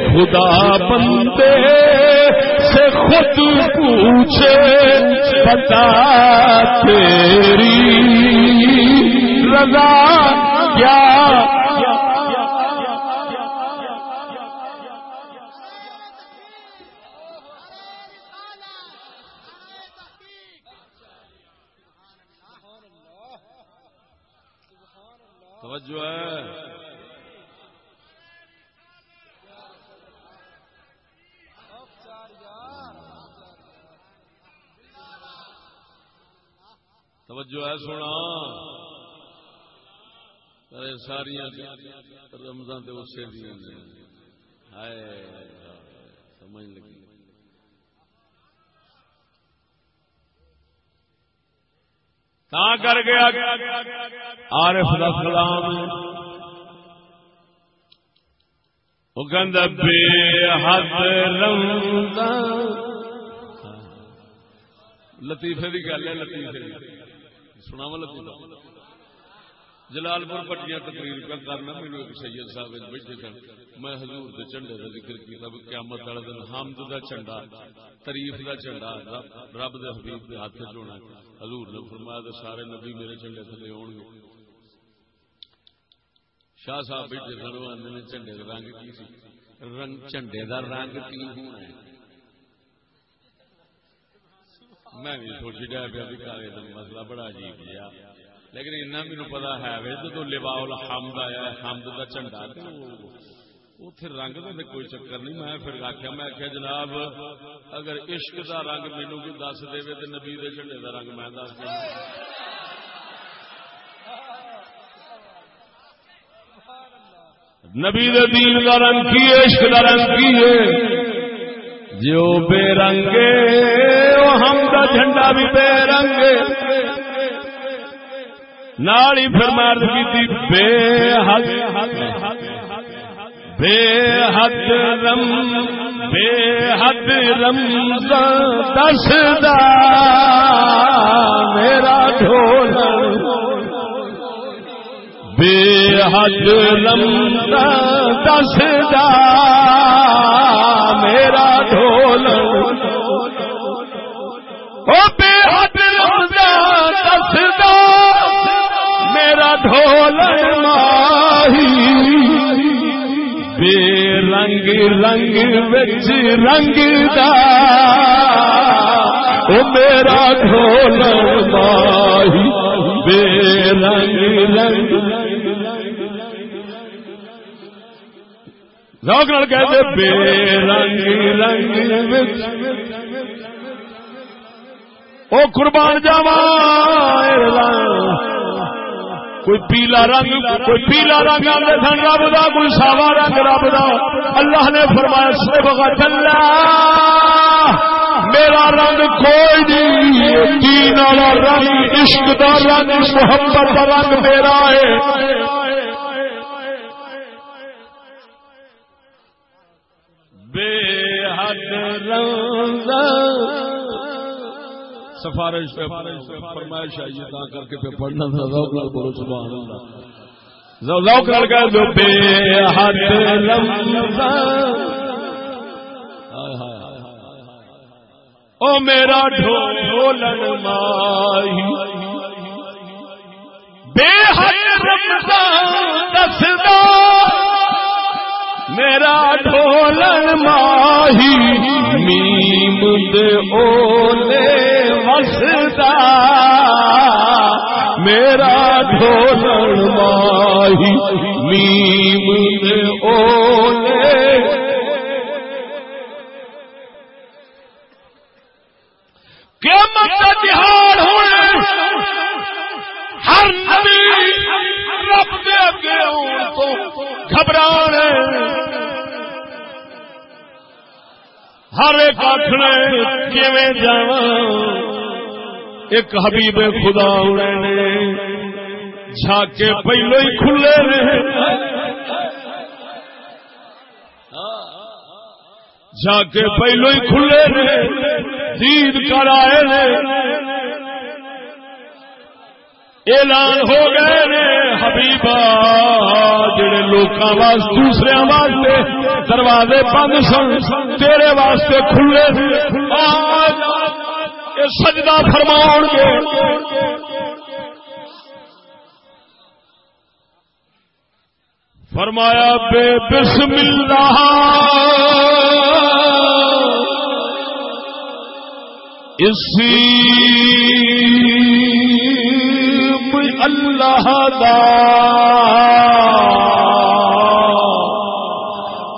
خدا بندے سے خود پوچھے، بتا تیری رضا کیا توجہ ہے۔ توجہ ہے سونا ساری رمضان تو اسے سمجھ لگی۔ تا کر گیا عارف دا کلام وہ گند بے حد لطیفے دی گل ہے لطیفے سنا وا لطیفہ جلال پور پٹیاں تقریر کا کرنا میرے ایک سید صاحب بیٹھے سن میں حضور دے جھنڈے کا ذکر کیا قیامت والے دن حمد دا جھنڈا تاریف دا جھنڈا رب دے حبیب دے ہاتھ چونا حضور نے فرمایا تو سارے نبی میرے جھنڈے تھلے آن گے۔ شاہ صاحب بیٹھے سن وہ آدھے جھنڈے کا رنگ کی سی؟ رنگ جھنڈے دا رنگ کی ہونا ہے؟ میں بھی سوچی ڈیا پیا بھی کالے کا مسئلہ بڑا عجیب جہا۔ لیکن اتنا میرے پتا ہے جب لوا حمد آیا حمد کا جھنڈا اتے رنگ کا کوئی چکر نہیں، میں پھر آخیا میں آخیا جناب، اگر عشق دا رنگ مینو کوئی دس دے تو نبی دے جھنڈے دا رنگ میں دس دوں۔ نبی دین کا رنگ کی عشق کا رنگ کی ہے۔ جو بے رنگے وہ ہم کا جھنڈا بھی بے رنگے۔ نالی پھر مرد کی تھی بے حد بے حد رم بے حد رم دس میرا ڈھول بے حد رم دس میرا ڈھول ڈھول ماہی۔ بے رنگ رنگ بچ رنگ دا۔ او میرا ڈھول ماہی۔ بے رنگ رنگ۔ لوگ کہتے بے رنگ رنگ بچ او قربان جاوا کوئی پیلا رنگ، کوئی پیلا رنگ آتے سن، رب دا، کوئی ساوا رنگ رب دا۔ اللہ نے فرمایا سب چلا میرا رنگ کوئی نہیں، دین والا رنگ، عشق دا رنگ، محبت دا رنگ میرا ہے۔ بے حد رنگ سفارش فرمائش آئیے تا کر کے پہ پڑھنا تھا، ذوق لال بولو، سبحان اللہ۔ ذوق لال کہہ دو بے حد رمضان او میرا ڈھولن ماہی۔ بے حد رمضان دسدا میرا ڈھولن ماہی میم دے اولے وسدا۔ میرا ڈھولن ماہی میم دے اگے ہون تو گھبرانے ہر ایک آخنے کیویں جاواں۔ ایک حبیب خدا ہونے جھاکے پہلو ہی کھلے رہے جھاکے پہلو ہی کھلے رہے دید کر آئے اعلان ہو گئے نے حبیبا جڑے لوکاں واسطے، دوسرے واسطے دروازے بند سن، تیرے واسطے کھلے سجدہ فرماؤ گے۔ فرمایا، بے بسم اللہ اسی اللہ دا.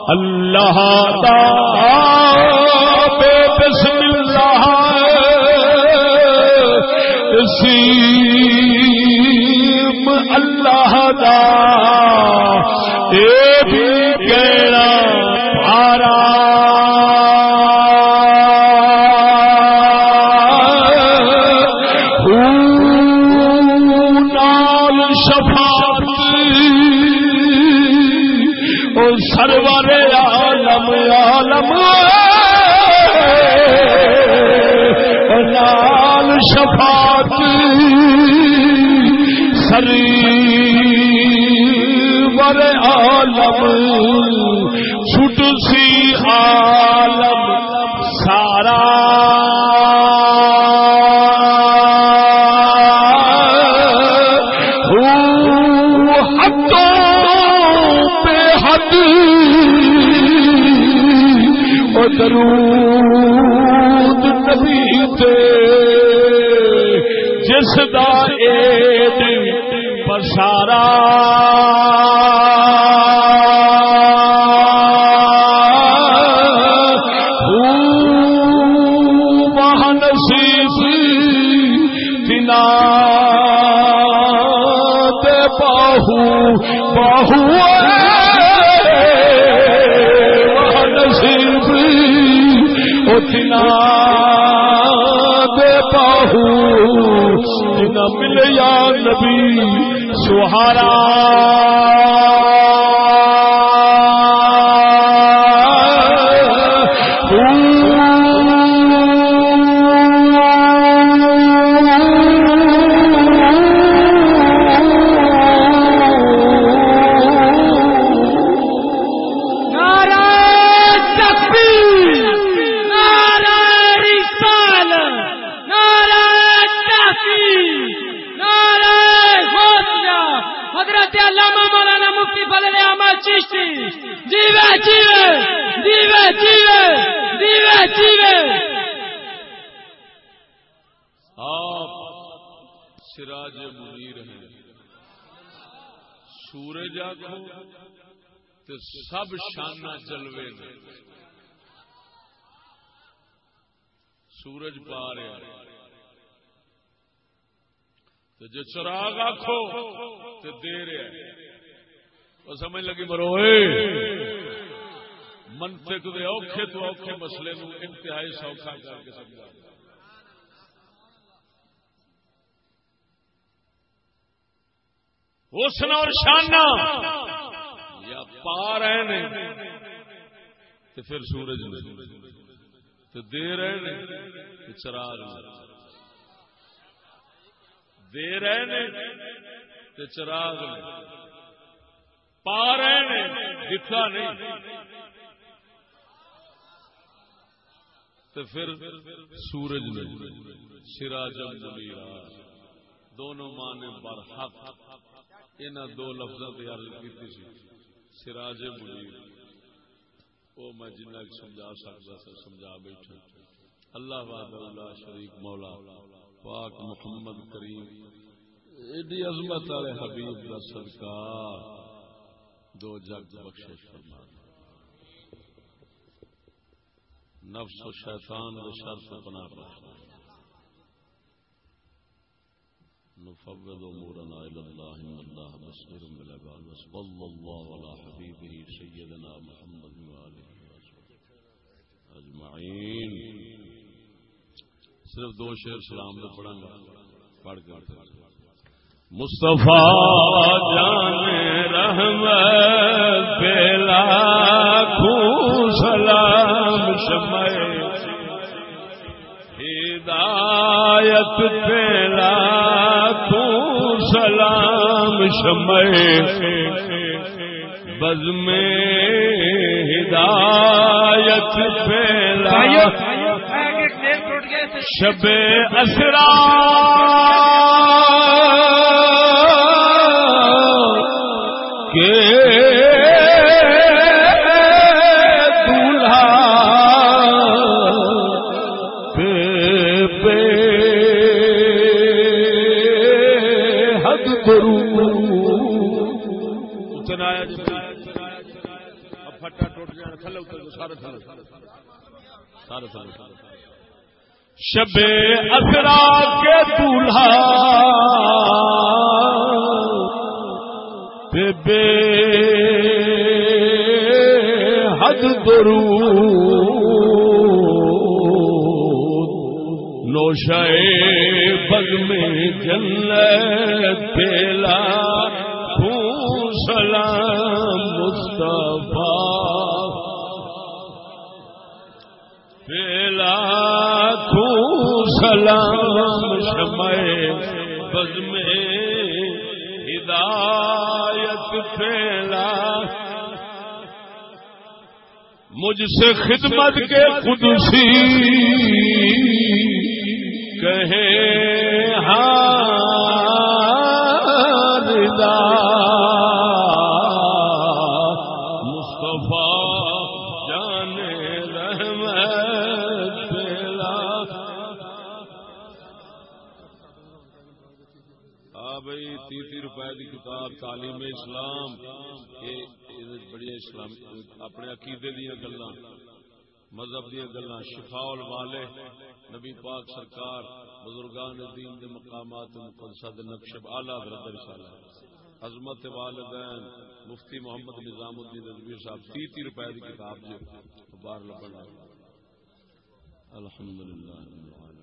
اللہ دا. Nara سب شانہ جلوے نے۔ سورج پا رہا تو جو چراغ آخو تو دے رہا وہ سمجھ لگی مروئے منطق دے اوکھے تو اوکھے مسئلے نو انتہائی سوکھا کر کے سمجھا حسن اور شانہ۔ پا رہے نے تو پھر سورج نے تو دے رہے نے تو چراغ نے دے رہے نے تو چراغ نے پا رہے نے دکھا نہیں تو پھر سورج نے سراجم منیرا دونوں ماں نے برحق ان دو لفظوں کی عرض کی سی۔ سراج منیر۔ وہ میں جنہ سمجھا سکتا سا، سمجھا بیٹھا۔ اللہ وحدہ اللہ شریک مولا، پاک محمد کریم۔ ایڈی عظمت والے حبیب کا سرکار۔ دو جگ بخشش فرما نفس و شیطان و شر پناہ بخشنا نفوض امورنا الى الله ان الله بصير بالعباد وصلى الله على حبيبه سيدنا محمد وآله وصحبه اجمعین صرف دو شعر سلام دے پڑھاں گا. پڑھ کے مصطفیٰ جان رحمت بلا سلام شمع. ہدایت پہلا شمع بز میں ہدایت پہلا شب اسرا۔ شب اسرا کے دولہا پہ بے حد درو نوشائے بگ میں جنت پھیلا سلام شمع بز میں ہدایت پھیلا۔ مجھ سے خدمت کے قدسی کہے ہاں۔ تعلیم اسلام بڑی اسلام اپنے عقیدے دیا گلا مذہب دیا گلا شفا والے نبی پاک سرکار، بزرگان دین دے مقامات، مقدسہ دے نقش اعلی حضرت رسالہ عظمت والدین، مفتی محمد نظام الدین رضوی صاحب، تی تی روپے کی کتاب جو باہر لبن الحمد لله رب العالمين